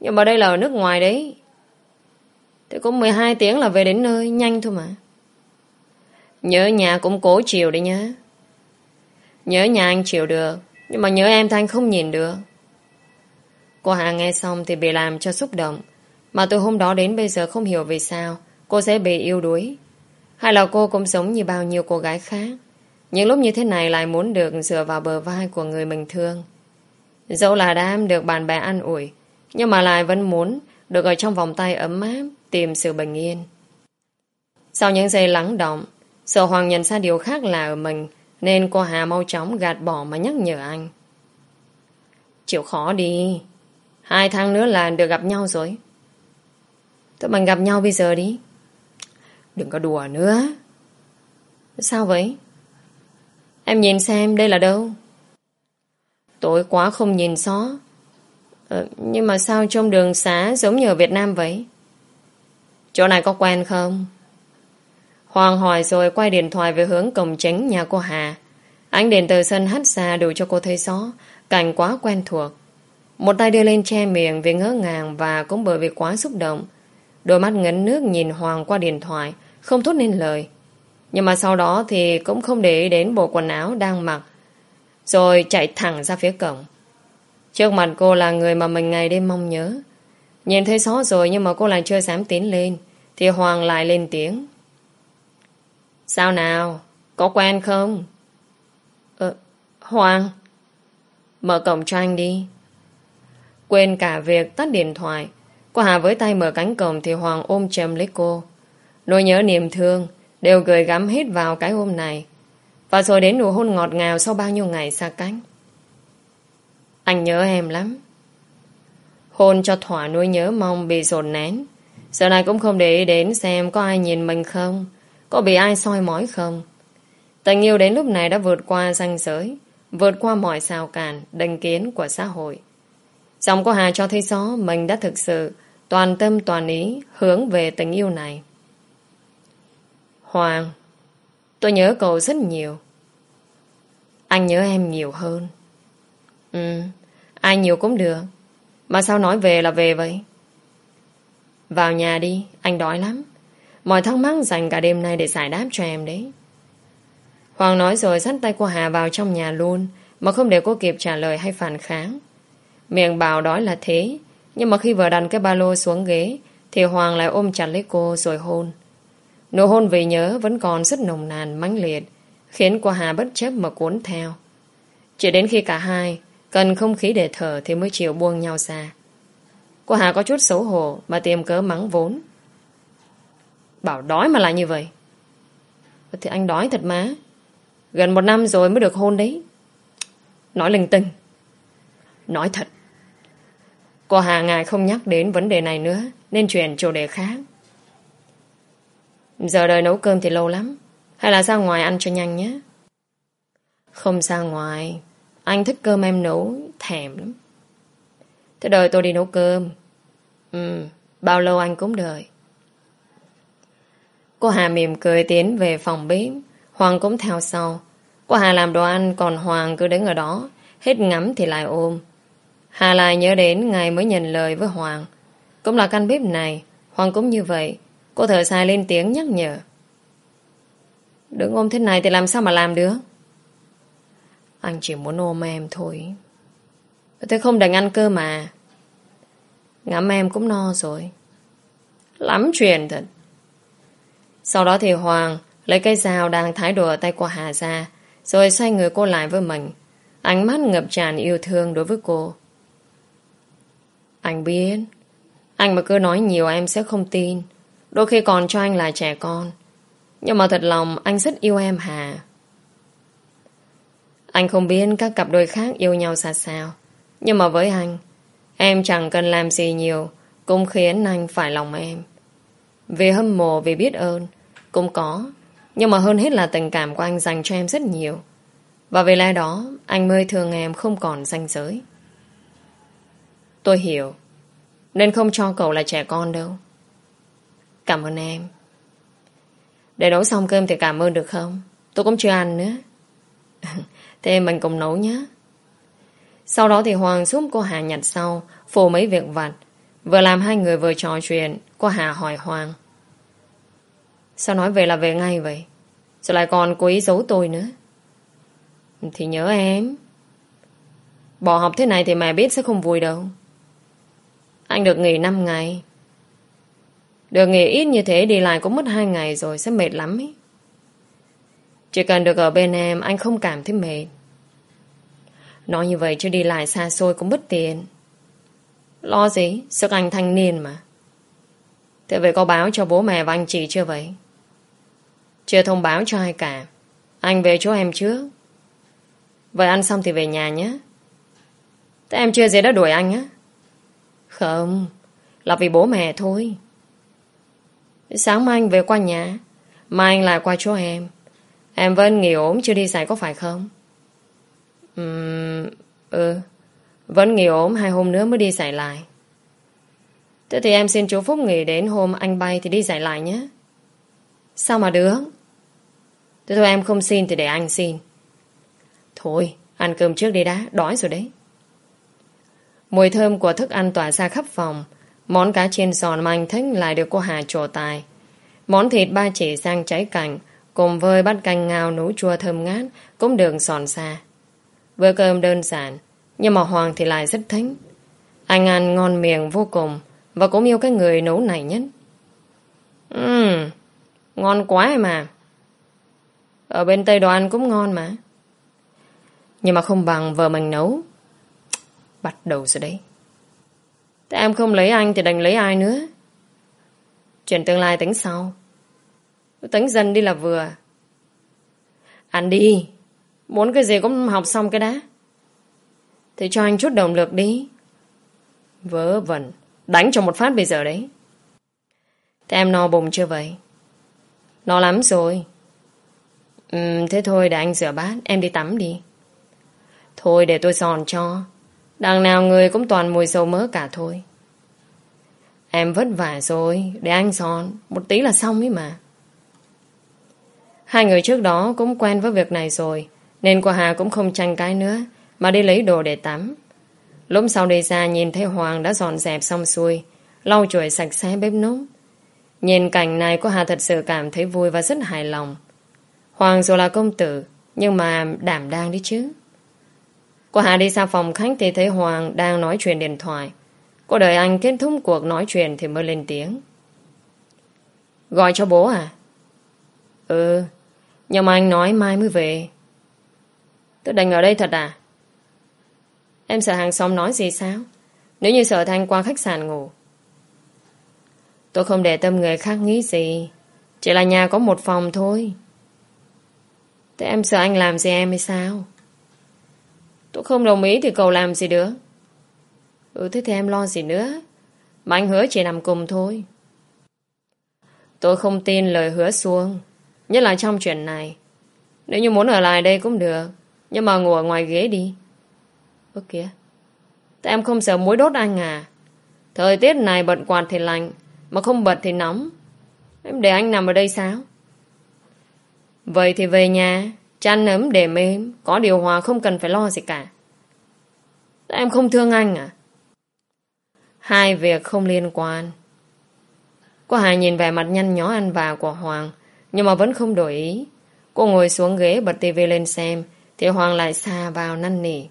Nhưng mà đây là ở nước ngoài đấy. Thì cũng 12 tiếng là về đến nơi, nhanh thôi mà. Nhớ nhà cũng cố chiều đấy nhá. Nhớ nhà anh chịu được, nhưng mà nhớ em thanh không nhìn được. Cô Hà nghe xong thì bị làm cho xúc động. Mà từ hôm đó đến bây giờ không hiểu vì sao cô sẽ bị yêu đuối. Hay là cô cũng giống như bao nhiêu cô gái khác. Những lúc như thế này lại muốn được dựa vào bờ vai của người mình thương. Dẫu là đam được bạn bè ăn ủi, nhưng mà lại vẫn muốn được ở trong vòng tay ấm áp, tìm sự bình yên. Sau những giây lắng động, sợ Hoàng nhận ra điều khác là ở mình, nên cô Hà mau chóng gạt bỏ mà nhắc nhở anh. Chịu khó đi, Hai tháng nữa là được gặp nhau rồi. Tụi mình gặp nhau bây giờ đi. Đừng có đùa nữa. Sao vậy? Em nhìn xem đây là đâu? Tối quá không nhìn rõ Ờ, nhưng mà sao trong đường xá giống như ở Việt Nam vậy? Chỗ này có quen không? Hoàng hỏi rồi quay điện thoại về hướng cổng chính nhà cô Hà. Ánh đèn từ sân hắt xa đủ cho cô thấy rõ. Cảnh quá quen thuộc. Một tay đưa lên che miệng vì ngỡ ngàng và cũng bởi vì quá xúc động. Đôi mắt ngấn nước nhìn Hoàng qua điện thoại, không thốt nên lời. Nhưng mà sau đó thì cũng không để ý đến bộ quần áo đang mặc. Rồi chạy thẳng ra phía cổng. Trước mặt cô là người mà mình ngày đêm mong nhớ. Nhìn thấy xó rồi nhưng mà cô lại chưa dám tiến lên. Thì Hoàng lại lên tiếng. Sao nào? Có quen không? Ờ, Hoàng. Mở cổng cho anh đi. Quên cả việc tắt điện thoại. Cô Hà với tay mở cánh cổng thì Hoàng ôm chầm lấy cô. Nỗi nhớ niềm thương đều gửi gắm hết vào cái ôm này. Và rồi đến nụ hôn ngọt ngào sau bao nhiêu ngày xa cách. Anh nhớ em lắm. Hôn cho thỏa nuôi nhớ mong bị dồn nén. Giờ này cũng không để ý đến xem có ai nhìn mình không, có bị ai soi mói không. Tình yêu đến lúc này đã vượt qua ranh giới, vượt qua mọi xào càn, định kiến của xã hội. Dòng của Hà cho thấy rõ mình đã thực sự toàn tâm toàn ý hướng về tình yêu này. Hoàng, tôi nhớ cậu rất nhiều. Anh nhớ em nhiều hơn. Ừ, ai nhiều cũng được. Mà sao nói về là về vậy? Vào nhà đi, anh đói lắm. Mọi thắc mắc dành cả đêm nay để giải đáp cho em đấy. Hoàng nói rồi dắt tay cô Hà vào trong nhà luôn, mà không để cô kịp trả lời hay phản kháng. Miệng bảo đói là thế, nhưng mà khi vừa đặt cái ba lô xuống ghế, thì Hoàng lại ôm chặt lấy cô rồi hôn. Nụ hôn về nhớ vẫn còn rất nồng nàn, mãnh liệt, khiến cô Hà bất chấp mà cuốn theo. Chỉ đến khi cả hai cần không khí để thở thì mới chịu buông nhau ra. Cô Hà có chút xấu hổ mà tìm cớ mắng vốn. Bảo đói mà lại như vậy. Thì anh đói thật má. Gần một năm rồi mới được hôn đấy. Nói linh tinh. Nói thật. Cô Hà ngài không nhắc đến vấn đề này nữa nên chuyển chủ đề khác. Giờ đời nấu cơm thì lâu lắm. Hay là ra ngoài ăn cho nhanh nhé. Không ra ngoài. Anh thích cơm em nấu thèm lắm. Thế đời tôi đi nấu cơm. Ừ, bao lâu anh cũng đợi. Cô Hà mỉm cười tiến về phòng bếp. Hoàng cũng theo sau. Cô Hà làm đồ ăn còn Hoàng cứ đứng ở đó. Hết ngắm thì lại ôm. Hà lại nhớ đến ngày mới nhận lời với Hoàng. Cũng là căn bếp này. Hoàng cũng như vậy. Cô thở dài lên tiếng nhắc nhở. đứng ôm thế này thì làm sao mà làm được? Anh chỉ muốn ôm em thôi. Thế không đành ăn cơ mà. Ngắm em cũng no rồi. Lắm chuyện thật. Sau đó thì Hoàng lấy cây dao đang thái đồ ở tay của Hà ra, rồi xoay người cô lại với mình. Ánh mắt ngập tràn yêu thương đối với cô. Anh biết, anh mà cứ nói nhiều em sẽ không tin. Đôi khi còn cho anh là trẻ con. Nhưng mà thật lòng anh rất yêu em Hà. Anh không biết các cặp đôi khác yêu nhau xa sao. Nhưng mà với anh, Em chẳng cần làm gì nhiều Cũng khiến anh phải lòng em Vì hâm mộ, vì biết ơn Cũng có Nhưng mà hơn hết là tình cảm của anh dành cho em rất nhiều Và vì lẽ đó Anh mới thương em không còn danh giới Tôi hiểu Nên không cho cậu là trẻ con đâu Cảm ơn em Để nấu xong cơm thì cảm ơn được không Tôi cũng chưa ăn nữa [LAUGHS] Thế mình cùng nấu nhé sau đó thì Hoàng giúp cô Hà nhặt sau, phủ mấy việc vặt. Vừa làm hai người vừa trò chuyện, cô Hà hỏi Hoàng. Sao nói về là về ngay vậy? Rồi lại còn cố ý giấu tôi nữa. Thì nhớ em. Bỏ học thế này thì mẹ biết sẽ không vui đâu. Anh được nghỉ 5 ngày. Được nghỉ ít như thế đi lại cũng mất hai ngày rồi sẽ mệt lắm ý. Chỉ cần được ở bên em anh không cảm thấy mệt. Nói như vậy chứ đi lại xa xôi cũng mất tiền. Lo gì, sức anh thanh niên mà. Thế vậy có báo cho bố mẹ và anh chị chưa vậy? Chưa thông báo cho ai cả. Anh về chỗ em trước. Vậy ăn xong thì về nhà nhé. Thế em chưa gì đã đuổi anh á? Không, là vì bố mẹ thôi. Sáng mai anh về qua nhà, mai anh lại qua chỗ em. Em vẫn nghỉ ốm chưa đi giải có phải không? Uhm, ừ. Vẫn nghỉ ốm hai hôm nữa mới đi giải lại. Thế thì em xin chú Phúc nghỉ đến hôm anh bay thì đi giải lại nhé. Sao mà được? Thế thôi em không xin thì để anh xin. Thôi Ăn cơm trước đi đã Đói rồi đấy. Mùi thơm của thức ăn tỏa ra khắp phòng. Món cá chiên giòn mà anh thích lại được cô Hà trổ tài. Món thịt ba chỉ sang cháy cành, Cùng với bát canh ngao nấu chua thơm ngát Cũng đường giòn xa Bữa cơm đơn giản, Nhưng mà Hoàng thì lại rất thích. Anh ăn ngon miệng vô cùng Và cũng yêu cái người nấu này nhất. Ừm, Ngon quá mà Ở bên Tây đồ ăn cũng ngon mà. Nhưng mà không bằng vợ mình nấu. Bắt đầu rồi đấy. Thế em không lấy anh thì đành lấy ai nữa. Chuyện tương lai tính sau. Tính dần đi là vừa. Anh đi. Muốn cái gì cũng học xong cái đã. Thì cho anh chút động lực đi. Vớ vẩn. Đánh cho một phát bây giờ đấy. Thế em no bụng chưa vậy? No lắm rồi. Ừ, thế thôi để anh rửa bát. Em đi tắm đi. Thôi để tôi giòn cho. Đằng nào người cũng toàn mùi dầu mỡ cả thôi. Em vất vả rồi. Để anh giòn. Một tí là xong ấy mà. Hai người trước đó cũng quen với việc này rồi. Nên cô Hà cũng không tranh cái nữa. Mà đi lấy đồ để tắm. Lúc sau đi ra nhìn thấy Hoàng đã dọn dẹp xong xuôi. Lau chùi sạch sẽ bếp núc. Nhìn cảnh này cô Hà thật sự cảm thấy vui và rất hài lòng. Hoàng dù là công tử, nhưng mà đảm đang đi chứ. Cô Hà đi sang phòng khách thì thấy Hoàng đang nói chuyện điện thoại. Cô đợi anh kết thúc cuộc nói chuyện thì mới lên tiếng. Gọi cho bố à? Ừ, nhưng mà anh nói mai mới về. Tôi đành ở đây thật à? Em sợ hàng xóm nói gì sao? Nếu như sợ Thanh qua khách sạn ngủ. Tôi không để tâm người khác nghĩ gì. Chỉ là nhà có một phòng thôi. Thế em sợ anh làm gì em hay sao? Tôi không đồng ý thì cậu làm gì được. Ừ thế thì em lo gì nữa. Mà anh hứa chỉ nằm cùng thôi. Tôi không tin lời hứa xuông. Nhất là trong chuyện này. Nếu như muốn ở lại đây cũng được. Nhưng mà ngủ ở ngoài ghế đi. Ơ kìa. Tại em không sợ muối đốt anh à? Thời tiết này bận quạt thì lạnh. Mà không bật thì nóng. Em để anh nằm ở đây sao? Vậy thì về nhà, chăn ấm để mềm, có điều hòa không cần phải lo gì cả. Em không thương anh à? Hai việc không liên quan. Cô Hà nhìn vẻ mặt nhăn nhó ăn vào của Hoàng, nhưng mà vẫn không đổi ý. Cô ngồi xuống ghế bật tivi lên xem, thì Hoàng lại xa vào năn nỉ.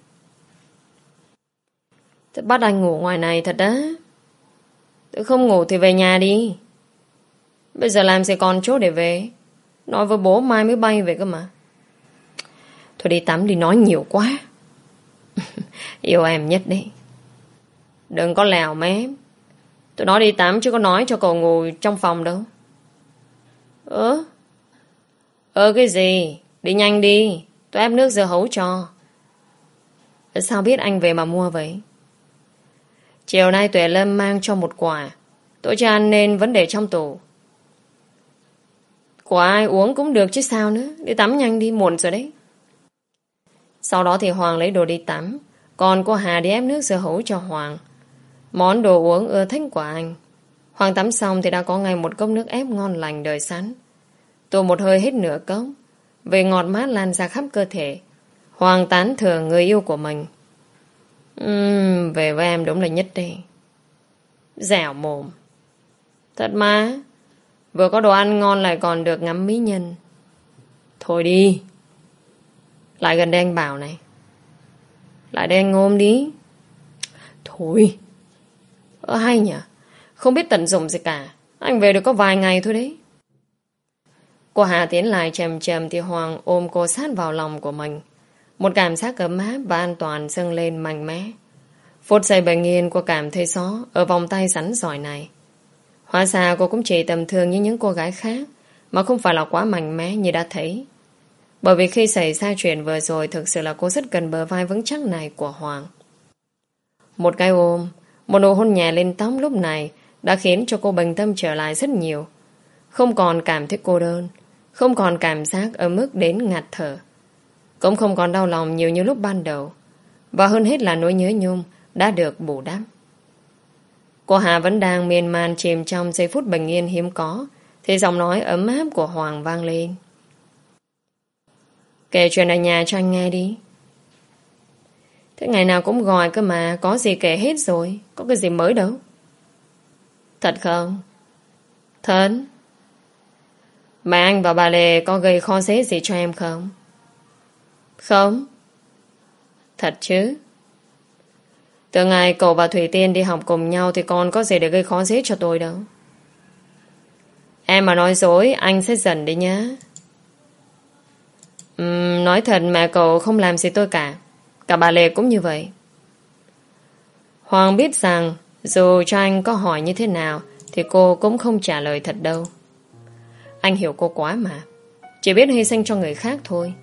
tớ bắt anh ngủ ngoài này thật đó. Tôi không ngủ thì về nhà đi. Bây giờ làm gì còn chỗ để về. Nói với bố mai mới bay về cơ mà. Thôi đi tắm đi nói nhiều quá. [LAUGHS] Yêu em nhất đấy. Đừng có lèo mém. Tôi nói đi tắm chứ có nói cho cậu ngồi trong phòng đâu. Ơ? Ơ cái gì? Đi nhanh đi. Tôi ép nước dưa hấu cho. Sao biết anh về mà mua vậy? Chiều nay Tuệ Lâm mang cho một quả. Tôi cho ăn nên vẫn để trong tủ. Của ai uống cũng được chứ sao nữa. Đi tắm nhanh đi, muộn rồi đấy. Sau đó thì Hoàng lấy đồ đi tắm. Còn cô Hà đi ép nước dưa hấu cho Hoàng. Món đồ uống ưa thích của anh. Hoàng tắm xong thì đã có ngay một cốc nước ép ngon lành đời sẵn. Tôi một hơi hết nửa cốc. Về ngọt mát lan ra khắp cơ thể. Hoàng tán thưởng người yêu của mình. Uhm, về với em đúng là nhất đi. Dẻo mồm. Thật mà. Vừa có đồ ăn ngon lại còn được ngắm mỹ nhân. Thôi đi. Lại gần đây anh bảo này. Lại đây anh ôm đi. Thôi. Ơ, hay nhỉ. Không biết tận dụng gì cả. Anh về được có vài ngày thôi đấy. Cô Hà tiến lại chầm chầm thì Hoàng ôm cô sát vào lòng của mình. Một cảm giác ấm áp và an toàn dâng lên mạnh mẽ. Phút giây bình yên cô cảm thấy gió ở vòng tay rắn giỏi này. Hóa ra cô cũng chỉ tầm thường như những cô gái khác, mà không phải là quá mạnh mẽ như đã thấy. Bởi vì khi xảy ra chuyện vừa rồi thực sự là cô rất cần bờ vai vững chắc này của Hoàng. Một cái ôm, một nụ hôn nhẹ lên tóc lúc này đã khiến cho cô bình tâm trở lại rất nhiều. Không còn cảm thấy cô đơn, không còn cảm giác ở mức đến ngạt thở. Cũng không còn đau lòng nhiều như lúc ban đầu. Và hơn hết là nỗi nhớ nhung đã được bù đắp. Cô Hà vẫn đang miên man chìm trong giây phút bình yên hiếm có thì giọng nói ấm áp của Hoàng vang lên. Kể chuyện ở nhà cho anh nghe đi. Thế ngày nào cũng gọi cơ mà, Có gì kể hết rồi, Có cái gì mới đâu Thật không? Thật Mà anh và bà Lê có gây khó dễ gì cho em không? Không Thật chứ Từ ngày cậu và Thủy Tiên đi học cùng nhau Thì con có gì để gây khó dễ cho tôi đâu Em mà nói dối, Anh sẽ giận đi nhá uhm, Nói thật mẹ cậu không làm gì tôi cả Cả bà Lê cũng như vậy Hoàng biết rằng dù cho anh có hỏi như thế nào thì cô cũng không trả lời thật đâu. Anh hiểu cô quá mà. Chỉ biết hy sinh cho người khác thôi.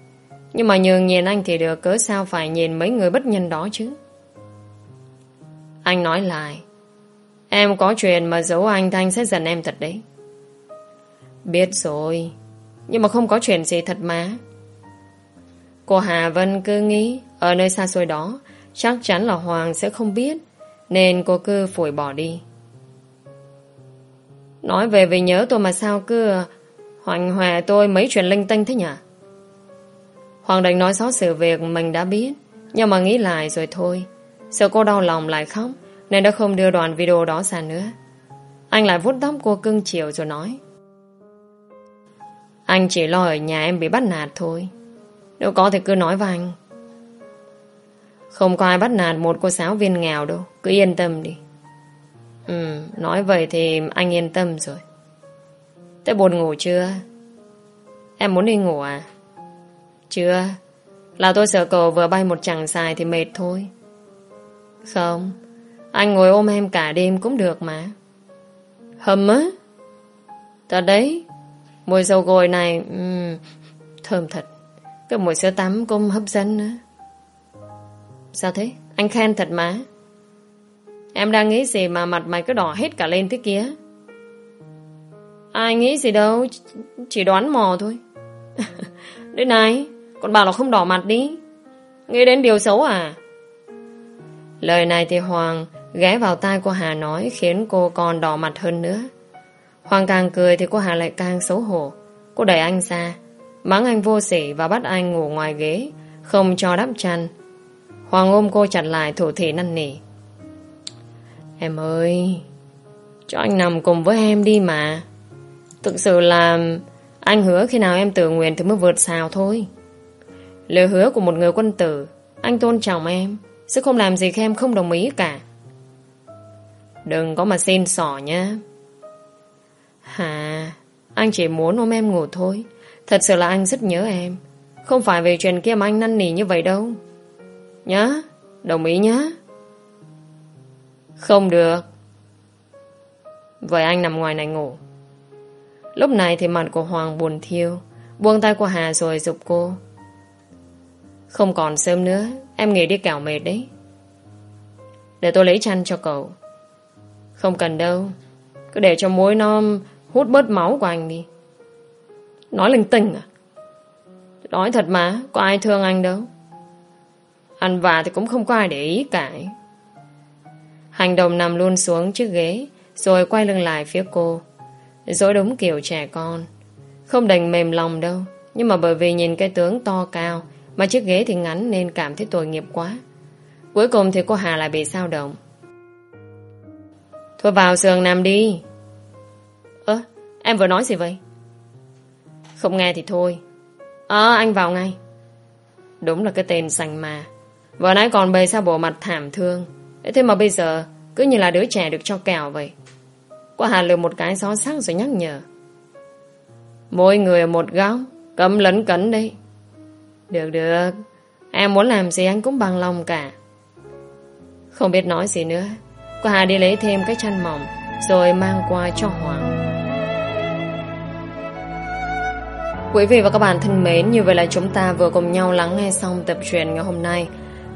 Nhưng mà nhường nhìn anh thì được cớ sao phải nhìn mấy người bất nhân đó chứ. Anh nói lại. Em có chuyện mà giấu anh thì anh sẽ giận em thật đấy. Biết rồi. Nhưng mà không có chuyện gì thật mà. Cô Hà Vân cứ nghĩ, ở nơi xa xôi đó, chắc chắn là Hoàng sẽ không biết, nên cô cứ phủi bỏ đi. Nói về vì nhớ tôi mà sao cứ hoành hòa tôi mấy chuyện linh tinh thế nhỉ? Hoàng định nói xấu sự việc mình đã biết, nhưng mà nghĩ lại rồi thôi. Sợ cô đau lòng lại khóc, nên đã không đưa đoạn video đó ra nữa. Anh lại vuốt tóc cô cưng chiều rồi nói Anh chỉ lo ở nhà em bị bắt nạt thôi. Nếu có thì cứ nói với anh. Không có ai bắt nạt một cô giáo viên nghèo đâu. Cứ yên tâm đi. Ừ, nói vậy thì anh yên tâm rồi. Thế buồn ngủ chưa? Em muốn đi ngủ à? Chưa. Là tôi sợ cậu vừa bay một chặng dài thì mệt thôi. Không. Anh ngồi ôm em cả đêm cũng được mà. Hầm á? Thật đấy. Mùi dầu gội này um, thơm thật. Cái mùi sữa tắm cũng hấp dẫn nữa. Sao thế? Anh khen thật mà. Em đang nghĩ gì mà mặt mày cứ đỏ hết cả lên thế kia? Ai nghĩ gì đâu, chỉ đoán mò thôi. [LAUGHS] đứa này, còn bảo là không đỏ mặt đi. Nghĩ đến điều xấu à? Lời này thì Hoàng ghé vào tai cô Hà nói khiến cô còn đỏ mặt hơn nữa. Hoàng càng cười thì cô Hà lại càng xấu hổ. Cô đẩy anh ra, mắng anh vô sỉ và bắt anh ngủ ngoài ghế, không cho đắp chăn. Hoàng ôm cô chặt lại thủ thị năn nỉ. Em ơi, cho anh nằm cùng với em đi mà. Thực sự là anh hứa khi nào em tự nguyện thì mới vượt xào thôi. Lời hứa của một người quân tử, anh tôn trọng em, sẽ không làm gì khi em không đồng ý cả. Đừng có mà xin sỏ nhé Hà, anh chỉ muốn ôm em ngủ thôi. Thật sự là anh rất nhớ em. Không phải về chuyện kia mà anh năn nỉ như vậy đâu. Nhá, đồng ý nhá. Không được. Vậy anh nằm ngoài này ngủ. Lúc này thì mặt của Hoàng buồn thiêu. Buông tay của Hà rồi dục cô. Không còn sớm nữa, em nghỉ đi cào mệt đấy. Để tôi lấy chăn cho cậu. Không cần đâu. Cứ để cho mối nó hút bớt máu của anh đi. Nói linh tinh à? Nói thật mà, có ai thương anh đâu. Ăn vả thì cũng không có ai để ý cả. Hành động nằm luôn xuống chiếc ghế, rồi quay lưng lại phía cô. Dối đúng kiểu trẻ con. Không đành mềm lòng đâu, nhưng mà bởi vì nhìn cái tướng to cao, mà chiếc ghế thì ngắn nên cảm thấy tội nghiệp quá. Cuối cùng thì cô Hà lại bị sao động. Thôi vào giường nằm đi. Ơ, em vừa nói gì vậy? Không nghe thì thôi. Ờ, anh vào ngay. Đúng là cái tên sành mà. Vừa nãy còn bày ra bộ mặt thảm thương. Thế mà bây giờ cứ như là đứa trẻ được cho kẹo vậy. Cô Hà lừa một cái xó sắc rồi nhắc nhở. Mỗi người một góc, cấm lấn cấn đi. Được được, em muốn làm gì anh cũng bằng lòng cả. Không biết nói gì nữa. Cô Hà đi lấy thêm cái chăn mỏng rồi mang qua cho Hoàng. Quý vị và các bạn thân mến, như vậy là chúng ta vừa cùng nhau lắng nghe xong tập truyện ngày hôm nay.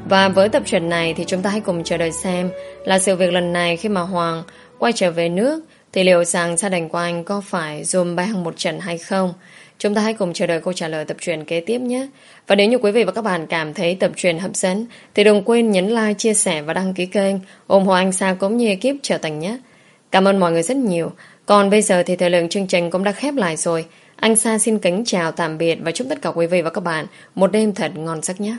Và với tập truyện này thì chúng ta hãy cùng chờ đợi xem là sự việc lần này khi mà Hoàng quay trở về nước thì liệu rằng gia đình của anh có phải dùm bang một trận hay không? Chúng ta hãy cùng chờ đợi câu trả lời tập truyện kế tiếp nhé. Và nếu như quý vị và các bạn cảm thấy tập truyện hấp dẫn thì đừng quên nhấn like, chia sẻ và đăng ký kênh ủng hộ anh Sa cũng như ekip trở thành nhé. Cảm ơn mọi người rất nhiều. Còn bây giờ thì thời lượng chương trình cũng đã khép lại rồi. Anh Sa xin kính chào tạm biệt và chúc tất cả quý vị và các bạn một đêm thật ngon giấc nhé.